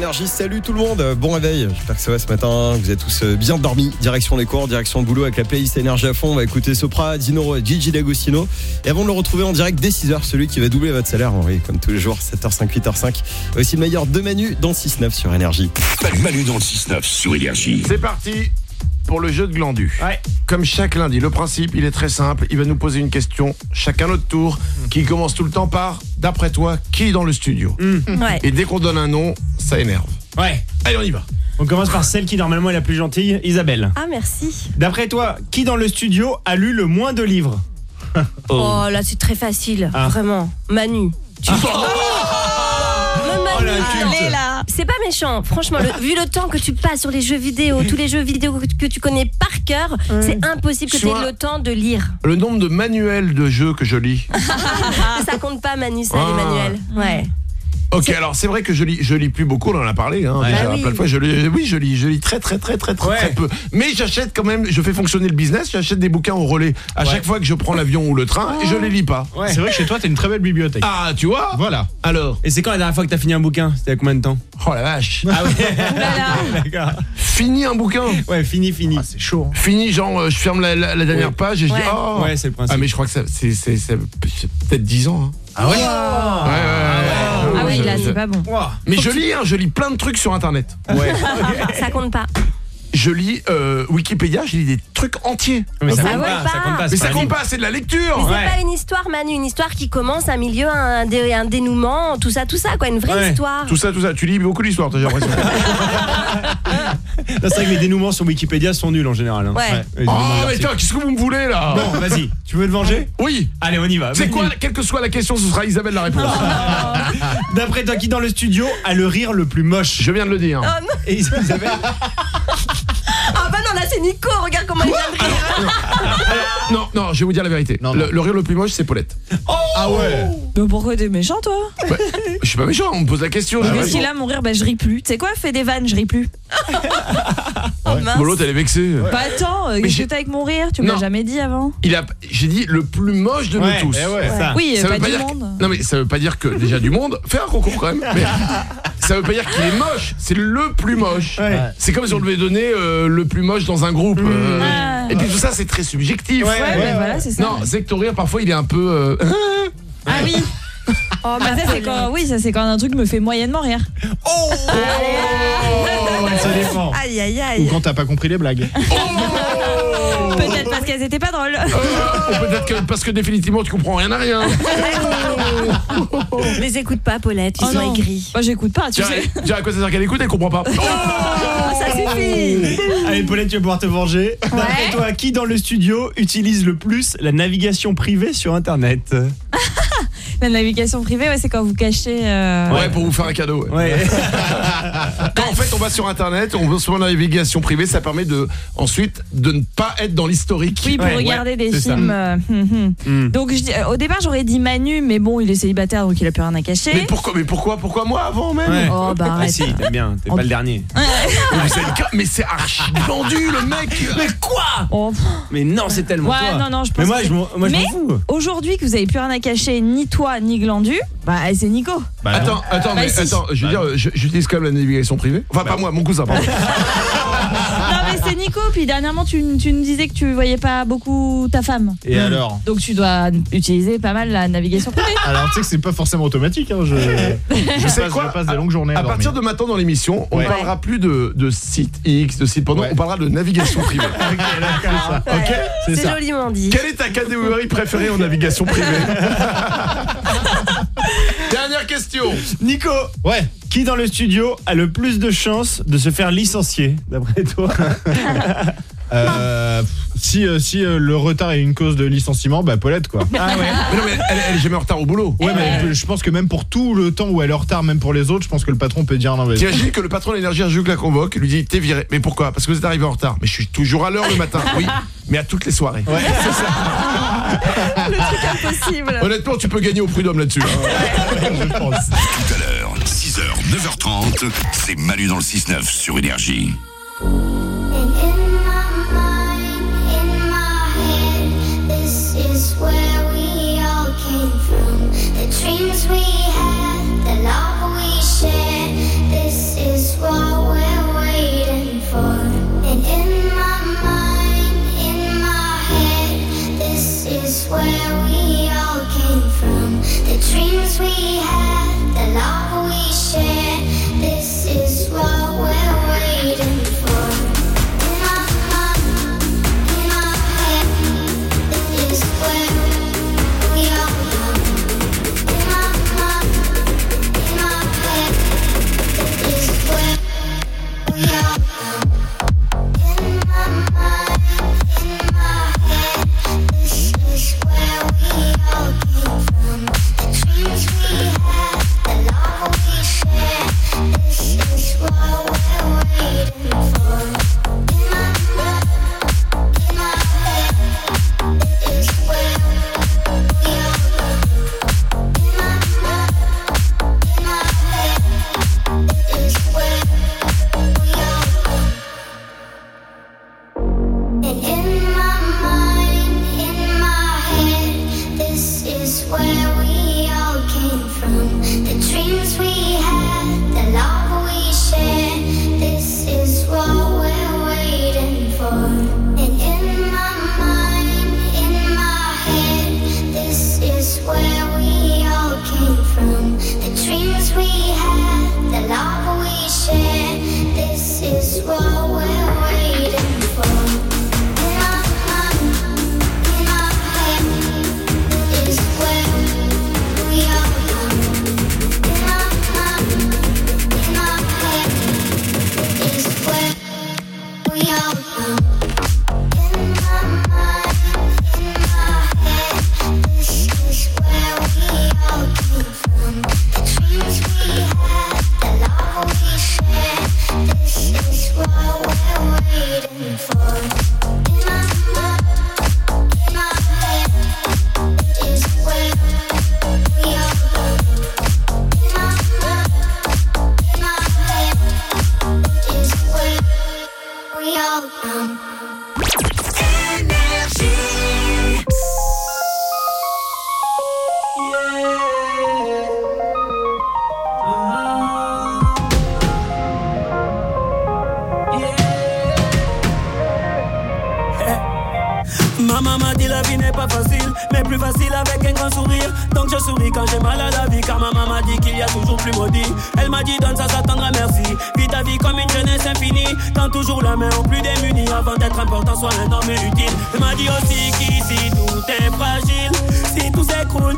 Énergie, salut tout le monde, bon réveil, j'espère que ça va ce matin, vous êtes tous euh, bien dormis, direction les cours, direction le boulot avec la playlist Énergie à fond, on va écouter Sopra, Dinoro et Gigi D'Agostino, et avant de le retrouver en direct dès 6h, celui qui va doubler votre salaire, oui, comme tous les jours, 7h05, 8h05, aussi le meilleur de Manu dans 6-9 sur Énergie. Manu, dans le 6-9 sur Énergie. C'est parti pour le jeu de glandu. Comme chaque lundi, le principe, il est très simple. Il va nous poser une question, chacun notre tour, qui commence tout le temps par, d'après toi, qui est dans le studio Ouais. Et dès qu'on donne un nom, ça énerve. Ouais. Allez, on y va. On commence par celle qui normalement est la plus gentille, Isabelle. Ah, merci. D'après toi, qui dans le studio a lu le moins de livres Oh là, c'est très facile, Ah. vraiment. Manu. Tu Oh, <laughs> Là C'est pas méchant, franchement, le- vu le temps que tu passes sur les jeux vidéo, tous les jeux vidéo que, que tu connais par cœur, c'est impossible que tu aies le temps de lire. Le nombre de manuels de jeux que je lis. <laughs> ça compte pas, Manu, ça, Ah. les manuels. Ouais. Ok, alors c'est vrai que je lis, je lis plus beaucoup, on en a parlé, hein, Ouais. déjà Bah oui. plein de fois. Je lis, oui, je lis, je lis très très très très très, très peu. Mais j'achète quand même, je fais fonctionner le business, j'achète des bouquins au relais à chaque fois que je prends l'avion ou le train et je les lis pas. C'est vrai que chez toi, t'as une très belle bibliothèque. Ah, tu vois? Voilà. Alors? Et c'est quand la dernière fois que t'as fini un bouquin? C'était il y a combien de temps? Oh la vache. Ah ouais. <laughs> D'accord. Fini un bouquin? Ouais, fini, fini. c'est chaud. hein. Fini, genre euh, je ferme la, la- la dernière Ouais. page et je Ouais. dis oh. Ouais, c'est le principe. Ah mais je crois que ça- c'est c'est- c'est peut-être 10 ans. hein. Ah ouais Ouais, ouais, ouais, ouais. Ah oui, là, c'est pas bon. Mais je lis, hein, je lis plein de trucs sur internet. Ouais. <laughs> Ça compte pas. Je lis euh, Wikipédia, je lis des trucs entiers. Mais ça ça compte pas, pas. ça compte pas. Mais c'est ça compte pas, c'est de la lecture. Mais c'est pas une histoire, Manu, une histoire qui commence, un milieu, un, dé- un dénouement, tout ça, tout ça, quoi, une vraie Ouais. histoire. Tout ça, tout ça. Tu lis beaucoup d'histoires, t'as l'impression. <laughs> Non, C'est vrai que les dénouements sur Wikipédia sont nuls en général. hein. Ouais. Les Oh, mais d'articles. tiens, qu'est-ce que vous me voulez là Bon, vas-y. Tu veux te venger? Oui. Allez, on y va. C'est Vas-y. quoi, quelle que soit la question, ce sera Isabelle la réponse. <laughs> D'après toi, qui dans le studio a le rire le plus moche? Je viens de le dire. Oh non. Et Isabelle? Ah non, là c'est Nico, regarde comment il vient de rire. Non, non, je vais vous dire la vérité. Non, le, non. le rire le plus moche, c'est Paulette. Ah ouais Mais pourquoi t'es méchant toi Ouais, je suis pas méchant, on me pose la question. je Mais réponds. si là mon rire, bah je ris plus. Tu sais quoi, fais des vannes, je ris plus. <laughs> Oh mince. Bon, l'autre, elle est vexée. Bah attends, euh, qu'est-ce que t'as avec mon rire Tu me l'as Non. jamais dit avant Il a, j'ai dit le plus moche de Ouais, nous tous. eh ouais, ça. Oui, Ça pas, veut pas du dire que- monde. Non mais ça veut pas dire que déjà du monde. Fais un concours quand même. Mais ça veut pas dire qu'il est moche. C'est le plus moche. Ouais. C'est comme si on devait donner euh, le plus moche dans un groupe. euh, Ah. Et puis tout ça c'est très subjectif. Ouais, Ouais, mais voilà, c'est ça. Non, c'est que ton rire parfois il est un peu. euh, Ah oui. <laughs> Oh, Bah ça c'est quand oui, ça c'est quand un truc me fait moyennement rire. Oh Ça dépend. Aïe aïe Ou aïe. quand t'as pas compris les blagues. Parce <laughs> qu'elles étaient pas drôles. Ou peut-être que parce que définitivement tu comprends rien à rien. <laughs> Les écoute pas, Paulette, ils Oh sont non. aigris. Moi j'écoute pas, tu sais. tiens, à quoi ça sert qu'elle écoute Elle comprend pas. <laughs> Oh, ça suffit. Allez, Paulette, tu vas pouvoir te venger. D'après Ouais. toi, qui dans le studio utilise le plus la navigation privée sur Internet? <laughs> <laughs> La navigation privée, ouais, c'est quand vous cachez. euh, Ouais, pour vous faire un cadeau. ouais. Ouais. <laughs> Quand en fait on va sur internet, on va sur la navigation privée, ça permet de ensuite de ne pas être dans l'historique. Oui, pour Ouais, regarder ouais, des c'est ça. films. euh, hum, hum. Mm. Donc je dis- euh, au départ j'aurais dit Manu, mais bon il est célibataire donc il a plus rien à cacher. Mais pourquoi mais pourquoi pourquoi moi avant même Ouais. Oh bah Ah arrête. si, t'aimes bien, t'es pas le dernier. <laughs> Mais vous c'est archi vendu le mec. Mais quoi? Oh, pff. Mais non, c'est tellement Ouais, toi. non, non, je pense Mais moi, que- je m'en moi, je Mais m'en fous. aujourd'hui que vous avez plus rien à cacher, ni toi ni Glandu, bah c'est Nico. Bah, Attends, attends, Bah, mais si. attends, je veux dire, je- j'utilise quand même la navigation privée. Enfin, pas moi, mon cousin, pardon. <laughs> non mais c'est Nico. Puis dernièrement tu, tu nous disais que tu voyais pas beaucoup ta femme. Et alors Donc tu dois utiliser pas mal la navigation privée. <laughs> Alors tu sais que c'est pas forcément automatique. Hein, je, je, sais passe, quoi je passe des longues journées à, À partir de maintenant dans l'émission, on ne Ouais. parlera plus de, de site X, de site pendant, Ouais. on parlera de navigation <laughs> privée. Ok, d'accord, ça. Ok C'est C'est ça. joliment dit. Quelle est ta catégorie préférée en navigation privée? Question. Nico Ouais. Qui dans le studio a le plus de chances de se faire licencier, d'après toi <laughs> Euh, si euh, si euh, le retard est une cause de licenciement, bah Paulette quoi. Ah ouais Mais non, mais elle, elle est jamais en retard au boulot. Ouais, mais je pense que même pour tout le temps où elle est en retard, même pour les autres, je pense que le patron peut dire non mais. T'imagines que le patron de l'énergie un jour la convoque, lui dit T'es viré. Mais pourquoi? Parce que vous êtes arrivé en retard. Mais je suis toujours à l'heure le matin. Oui, mais à toutes les soirées. Ouais, <laughs> c'est ça. Le truc impossible. Honnêtement, tu peux gagner au prud'homme là-dessus. hein. je pense. Tout à l'heure, 6h, 9h30, c'est Manu dans le 6-9 sur Énergie.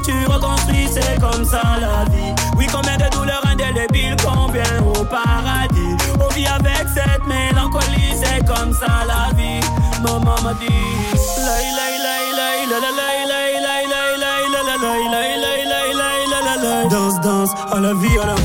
Tu reconstruis, c'est comme ça la vie. Oui, combien de douleurs indélébiles, combien au paradis. On vit avec cette mélancolie, c'est comme ça la vie. Maman m'a dit. La, la, la, la, la, la. Danse, danse, à la vie, à l'amour.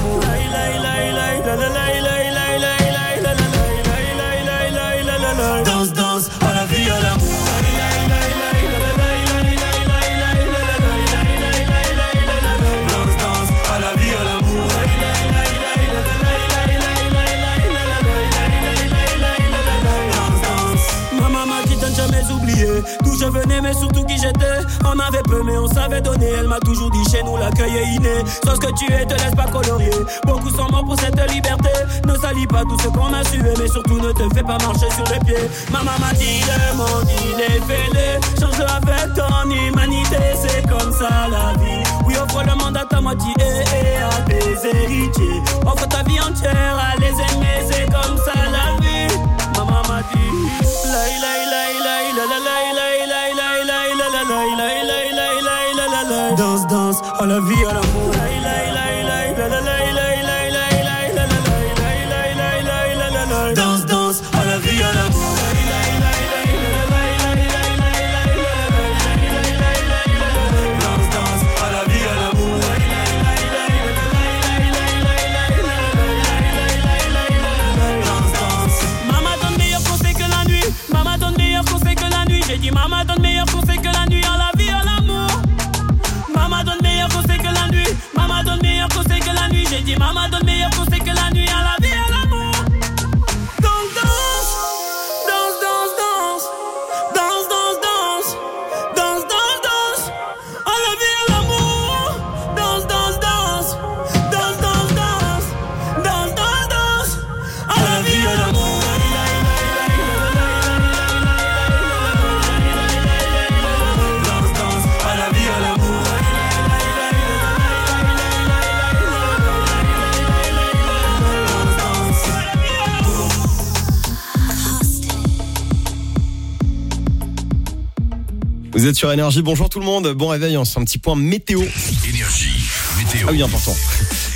J'étais. On avait peu, mais on savait donner. Elle m'a toujours dit chez nous l'accueil est inné. Sauf ce que tu es, te laisse pas colorier. Beaucoup sont morts pour cette liberté. Ne salis pas tout ce qu'on a sué, mais surtout ne te fais pas marcher sur les pieds. Ma maman m'a dit le monde il est fêlé. Change avec ton humanité, c'est comme ça la vie. Oui, offre le monde à ta moitié et à tes héritiers. Offre ta vie entière à les aimer, c'est comme ça la vie. Maman m'a dit la la lai la vie à l'amour Vous êtes sur Énergie, bonjour tout le monde, bon réveil, on se fait un petit point météo. Énergie, météo. Ah oui, important.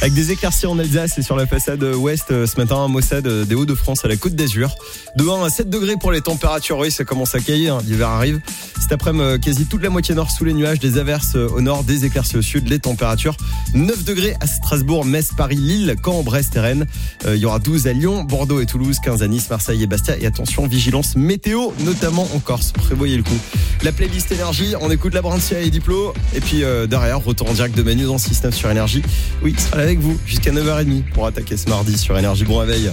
Avec des éclaircies en Alsace et sur la façade ouest euh, ce matin, Mossad euh, des Hauts-de-France à la Côte d'Azur. De 1 à 7 degrés pour les températures, oui, ça commence à cailler, hein, l'hiver arrive. Cet après-midi, euh, quasi toute la moitié nord sous les nuages, des averses euh, au nord, des éclaircies au sud, les températures 9 degrés à Strasbourg, Metz, Paris, Lille, Caen, Brest et Rennes. Euh, il y aura 12 à Lyon, Bordeaux et Toulouse, 15 à Nice, Marseille et Bastia. Et attention, vigilance météo, notamment en Corse. Prévoyez le coup. La playlist énergie, on écoute la Brancia et Diplo. Et puis derrière, retour en direct de Manu dans 6-9 sur énergie. Oui, il sera avec vous jusqu'à 9h30 pour attaquer ce mardi sur énergie. Bon réveil.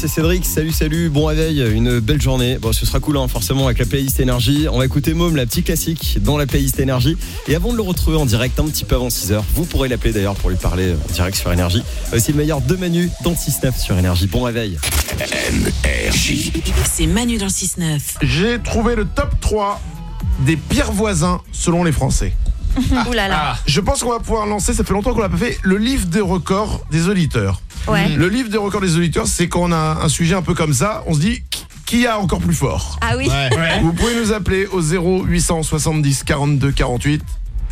C'est Cédric. Salut, salut, bon réveil, une belle journée. Bon, ce sera cool, hein, forcément, avec la playlist Énergie. On va écouter Môme, la petite classique, dans la playlist Énergie. Et avant de le retrouver en direct, un petit peu avant 6h, vous pourrez l'appeler d'ailleurs pour lui parler en direct sur Énergie. Aussi le meilleur de Manu dans le 6-9 sur Énergie. Bon réveil. Énergie. C'est Manu dans le 6-9. J'ai trouvé le top 3 des pires voisins selon les Français. <laughs> Ouh là là. Je pense qu'on va pouvoir lancer, ça fait longtemps qu'on l'a pas fait, le livre des records des auditeurs. Ouais. Le livre des records des auditeurs, c'est quand on a un sujet un peu comme ça, on se dit qui- a encore plus fort? Ah oui. Vous pouvez nous appeler au 0870 42 48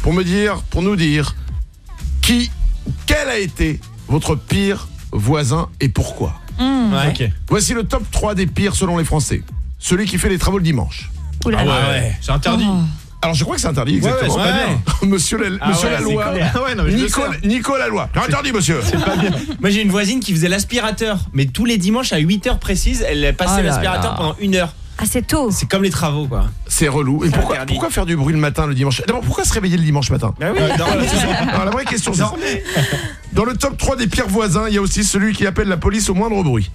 pour me dire, pour nous dire qui, quel a été votre pire voisin et pourquoi. Mmh. Ouais. Ok. Voici le top 3 des pires selon les Français. Celui qui fait les travaux le dimanche. Ouh là Ah là. ouais, ouais, c'est interdit. Alors je crois que c'est interdit exactement. ouais, c'est pas bien. <laughs> monsieur la, Ah monsieur ouais, la loi. Ah ouais, non, loi. Interdit monsieur. C'est pas bien. Moi j'ai une voisine qui faisait l'aspirateur, mais tous les dimanches à 8h précises, elle passait Oh là l'aspirateur pendant une heure. Ah, c'est tôt. C'est comme les travaux quoi. C'est relou. Et pourquoi, pourquoi faire du bruit le matin le dimanche? D'abord pourquoi se réveiller le dimanche matin? Bah oui, <laughs> non, la vraie question c'est. <laughs> Dans le top 3 des pires voisins, il y a aussi celui qui appelle la police au moindre bruit.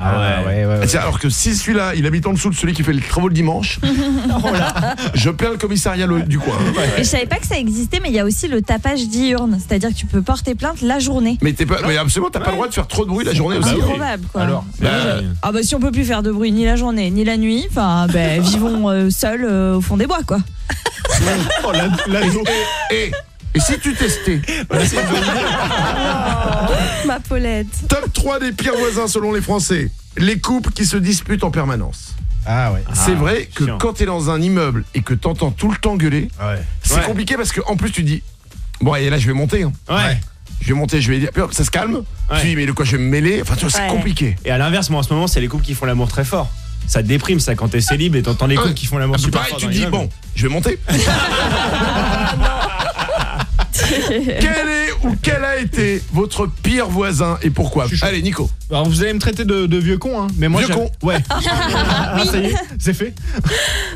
Ah ouais, ouais, ouais. Tiens, alors que si celui-là, il habite en dessous de celui qui fait les travaux le dimanche, <laughs> je plains le commissariat le- du coin. Et je savais pas que ça existait, mais il y a aussi le tapage diurne, c'est-à-dire que tu peux porter plainte la journée. Mais t'es pas, mais absolument, t'as pas le droit de faire trop de bruit la journée aussi. C'est probable, quoi. Alors, bah, Ah bah si on peut plus faire de bruit ni la journée ni la nuit, enfin ben <laughs> vivons euh, seuls euh, au fond des bois quoi. Oh, la, la et, et si tu testais <laughs> Ma Paulette. Top 3 des pires voisins selon les Français. Les couples qui se disputent en permanence. Ah ouais. C'est vrai que quand t'es dans un immeuble et que t'entends tout le temps gueuler, c'est Ouais. compliqué parce que en plus tu dis bon et là je vais monter. hein. Ouais. Je vais monter, je vais dire ça se calme. Ouais. Tu dis mais de quoi je vais me mêler Enfin tu vois c'est Ouais. compliqué. Et à l'inverse, moi en ce moment, c'est les couples qui font l'amour très fort. Ça te déprime ça quand t'es célib et t'entends les couples Ouais. qui font l'amour Ah, super pareil, fort. tu dis bon, je vais monter. <laughs> <laughs> <laughs> Quel est ou quel a été votre pire voisin et pourquoi Allez Nico. Alors vous allez me traiter de, de vieux con, hein. Mais moi, Vieux con. Ouais. <laughs> Ah, ça y est, c'est fait.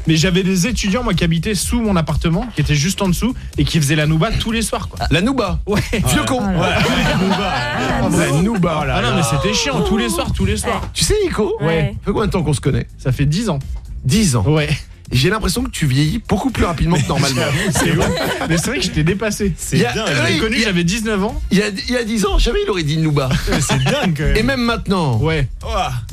Mais j'avais des étudiants, moi, qui habitaient sous mon appartement, qui étaient juste en dessous, et qui faisaient la nouba tous les soirs, quoi. La Nouba. Ouais. Vieux con. Ouais. La Nouba. <laughs> Ah non, mais c'était chiant, tous les soirs, tous les soirs. Tu sais Nico Ouais. Ça fait combien de temps qu'on se connaît? Ça fait 10 ans. 10 ans. Ouais. J'ai l'impression que tu vieillis beaucoup plus rapidement que normalement. <laughs> C'est ouf. Mais c'est vrai que je t'ai dépassé. C'est Il y a- dingue. Je l'ai connu, j'avais 19 ans. Il y a, il y a 10 ans, jamais il aurait dit Nouba. <laughs> C'est dingue. quand même. Et même maintenant. Ouais.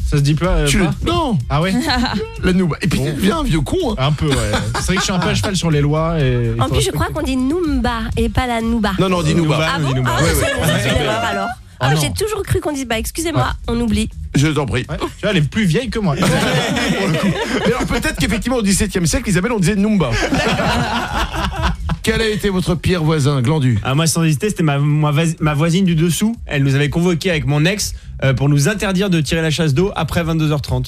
Ça se dit pas, euh, Tu le... Non, Ah ouais <laughs> la Nouba. Et puis tu deviens un vieux con. hein. Un peu, ouais. C'est vrai que je suis un peu à cheval sur les lois. Et En plus, je crois qu'on dit Numba et pas la Nouba. Non, non, on dit Nouba. Ah bon Ah, Ouais, c'est une erreur alors. Ah, non. j'ai toujours cru qu'on dise bah excusez-moi, on oublie. Je t'en prie. Ouais. Tu vois, elle est plus vieille que moi. <laughs> Mais alors peut-être qu'effectivement au XVIIe siècle, Isabelle, on disait Numba. Quel a été votre pire voisin, Glandu? Ah, moi, sans hésiter, c'était ma, ma voisine du dessous. Elle nous avait convoqué avec mon ex euh, pour nous interdire de tirer la chasse d'eau après 22h30.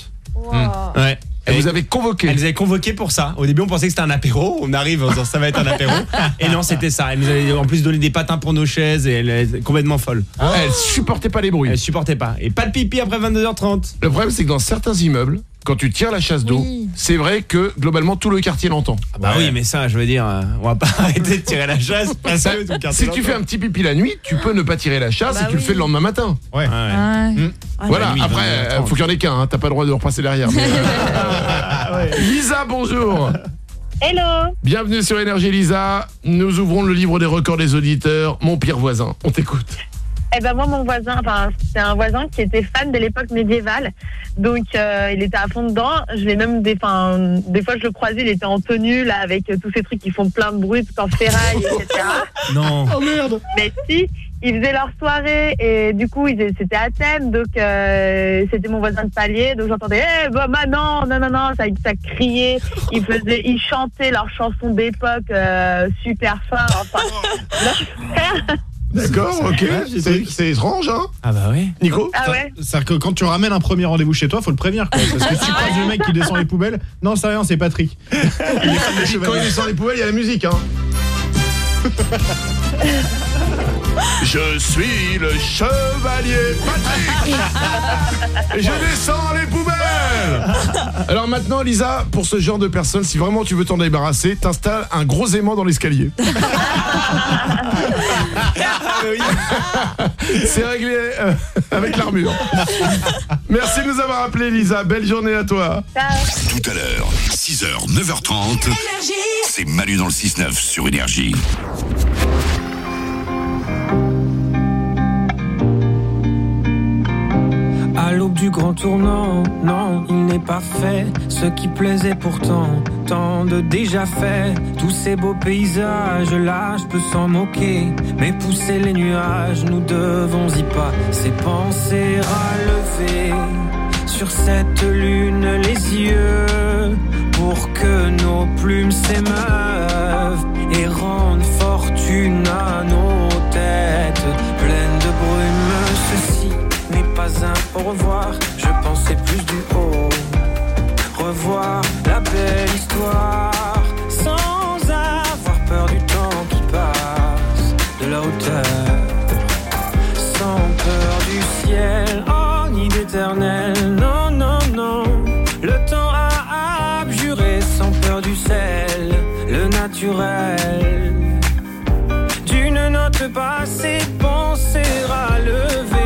Ouais. Elle vous avait convoqué. Elle nous avait convoqué pour ça. Au début, on pensait que c'était un apéro. On arrive en disant ça va être un apéro. <laughs> Et non, c'était ça. Elle nous avait en plus donné des patins pour nos chaises et elle est complètement folle. Elle supportait pas les bruits. Elle supportait pas. Et pas de pipi après 22h30. Le problème, c'est que dans certains immeubles, quand tu tires la chasse d'eau, c'est vrai que globalement tout le quartier l'entend. Bah oui, mais ça, je veux dire, euh, on va pas <laughs> arrêter de tirer la chasse <laughs> parce que tout le quartier Si tu fais un petit pipi la nuit, tu peux ne pas tirer la chasse Bah et tu le fais le lendemain matin. Ouais. l'entend. Ouais. Ouais. voilà, la nuit, après, 22h30. euh, faut qu'il y en ait qu'un, hein, t'as pas le droit de repasser derrière. mais, euh, <laughs> Lisa, bonjour Hello Bienvenue sur Énergie Lisa. Nous ouvrons le livre des records des auditeurs. Mon pire voisin. On t'écoute. Eh ben moi mon voisin, enfin c'est un voisin qui était fan de l'époque médiévale, donc euh, il était à fond dedans. Je l'ai même des, enfin des fois je le croisais, il était en tenue là avec euh, tous ces trucs qui font plein de bruit, tout en ferraille, etc. <laughs> Non. Oh merde Mais si, ils faisaient leur soirée et du coup ils- c'était à thème, donc euh, c'était mon voisin de palier, donc j'entendais eh bah, bah, non non non non ça, ça criait, ils faisaient, ils chantaient leurs chansons d'époque euh, super fort, enfin <laughs> D'accord, ok. C'est- C'est étrange, hein Ah bah oui. Nico ah ouais. C'est-à-dire que quand tu ramènes un premier rendez-vous chez toi, faut le prévenir. Quoi, parce que si tu croises le mec qui descend les poubelles, non, c'est rien, c'est Patrick. <laughs> Il est fan des Quand il chevaliers. descend les poubelles, il y a la musique, hein <laughs> Je suis le chevalier Patrick Et je descends les poubelles Alors maintenant, Lisa, pour ce genre de personnes, si vraiment tu veux t'en débarrasser, t'installes un gros aimant dans l'escalier. <laughs> C'est réglé euh, avec l'armure. Merci de nous avoir appelé Lisa. Belle journée à toi. Tout à l'heure, 6h, 9h30. C'est Manu dans le 6-9 sur Énergie. À l'aube du grand tournant, non, il n'est pas fait ce qui plaisait pourtant, tant de déjà fait. Tous ces beaux paysages là, je peux s'en moquer, mais pousser les nuages, nous devons y pas. Ces pensées relever sur cette lune les yeux pour que nos plumes s'émeuvent et rendent fortune à nos têtes pleines de brume. Au revoir, je pensais plus du haut. Revoir la belle histoire sans avoir peur du temps qui passe, de la hauteur, sans peur du ciel, oh ni d'éternel, non, non, non. Le temps a abjuré sans peur du sel, le naturel d'une note basse penser à lever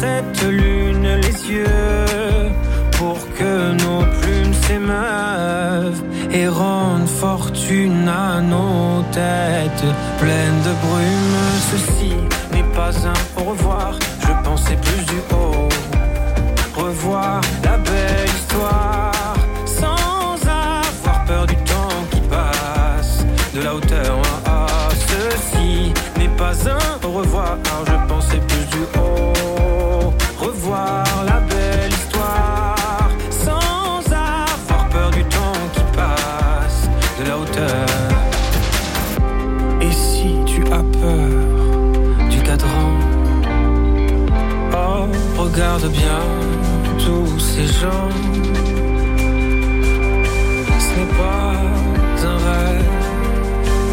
cette lune les yeux pour que nos plumes s'émeuvent et rendent fortune à nos têtes pleines de brume. Ceci n'est pas un au revoir, je pensais plus du haut. Revoir la belle histoire sans avoir peur du temps qui passe de la hauteur. Ah, ceci n'est pas un au revoir, je pensais plus du haut. Ces gens. Ce n'est pas un rêve,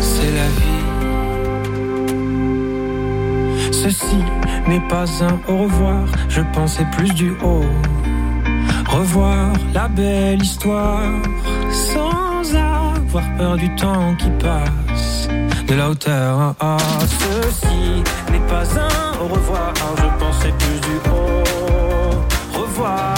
c'est la vie. Ceci n'est pas un au revoir, je pensais plus du haut. Revoir la belle histoire sans avoir peur du temps qui passe. De la hauteur, ah, ah, ceci n'est pas un au revoir, je pensais plus du haut. Revoir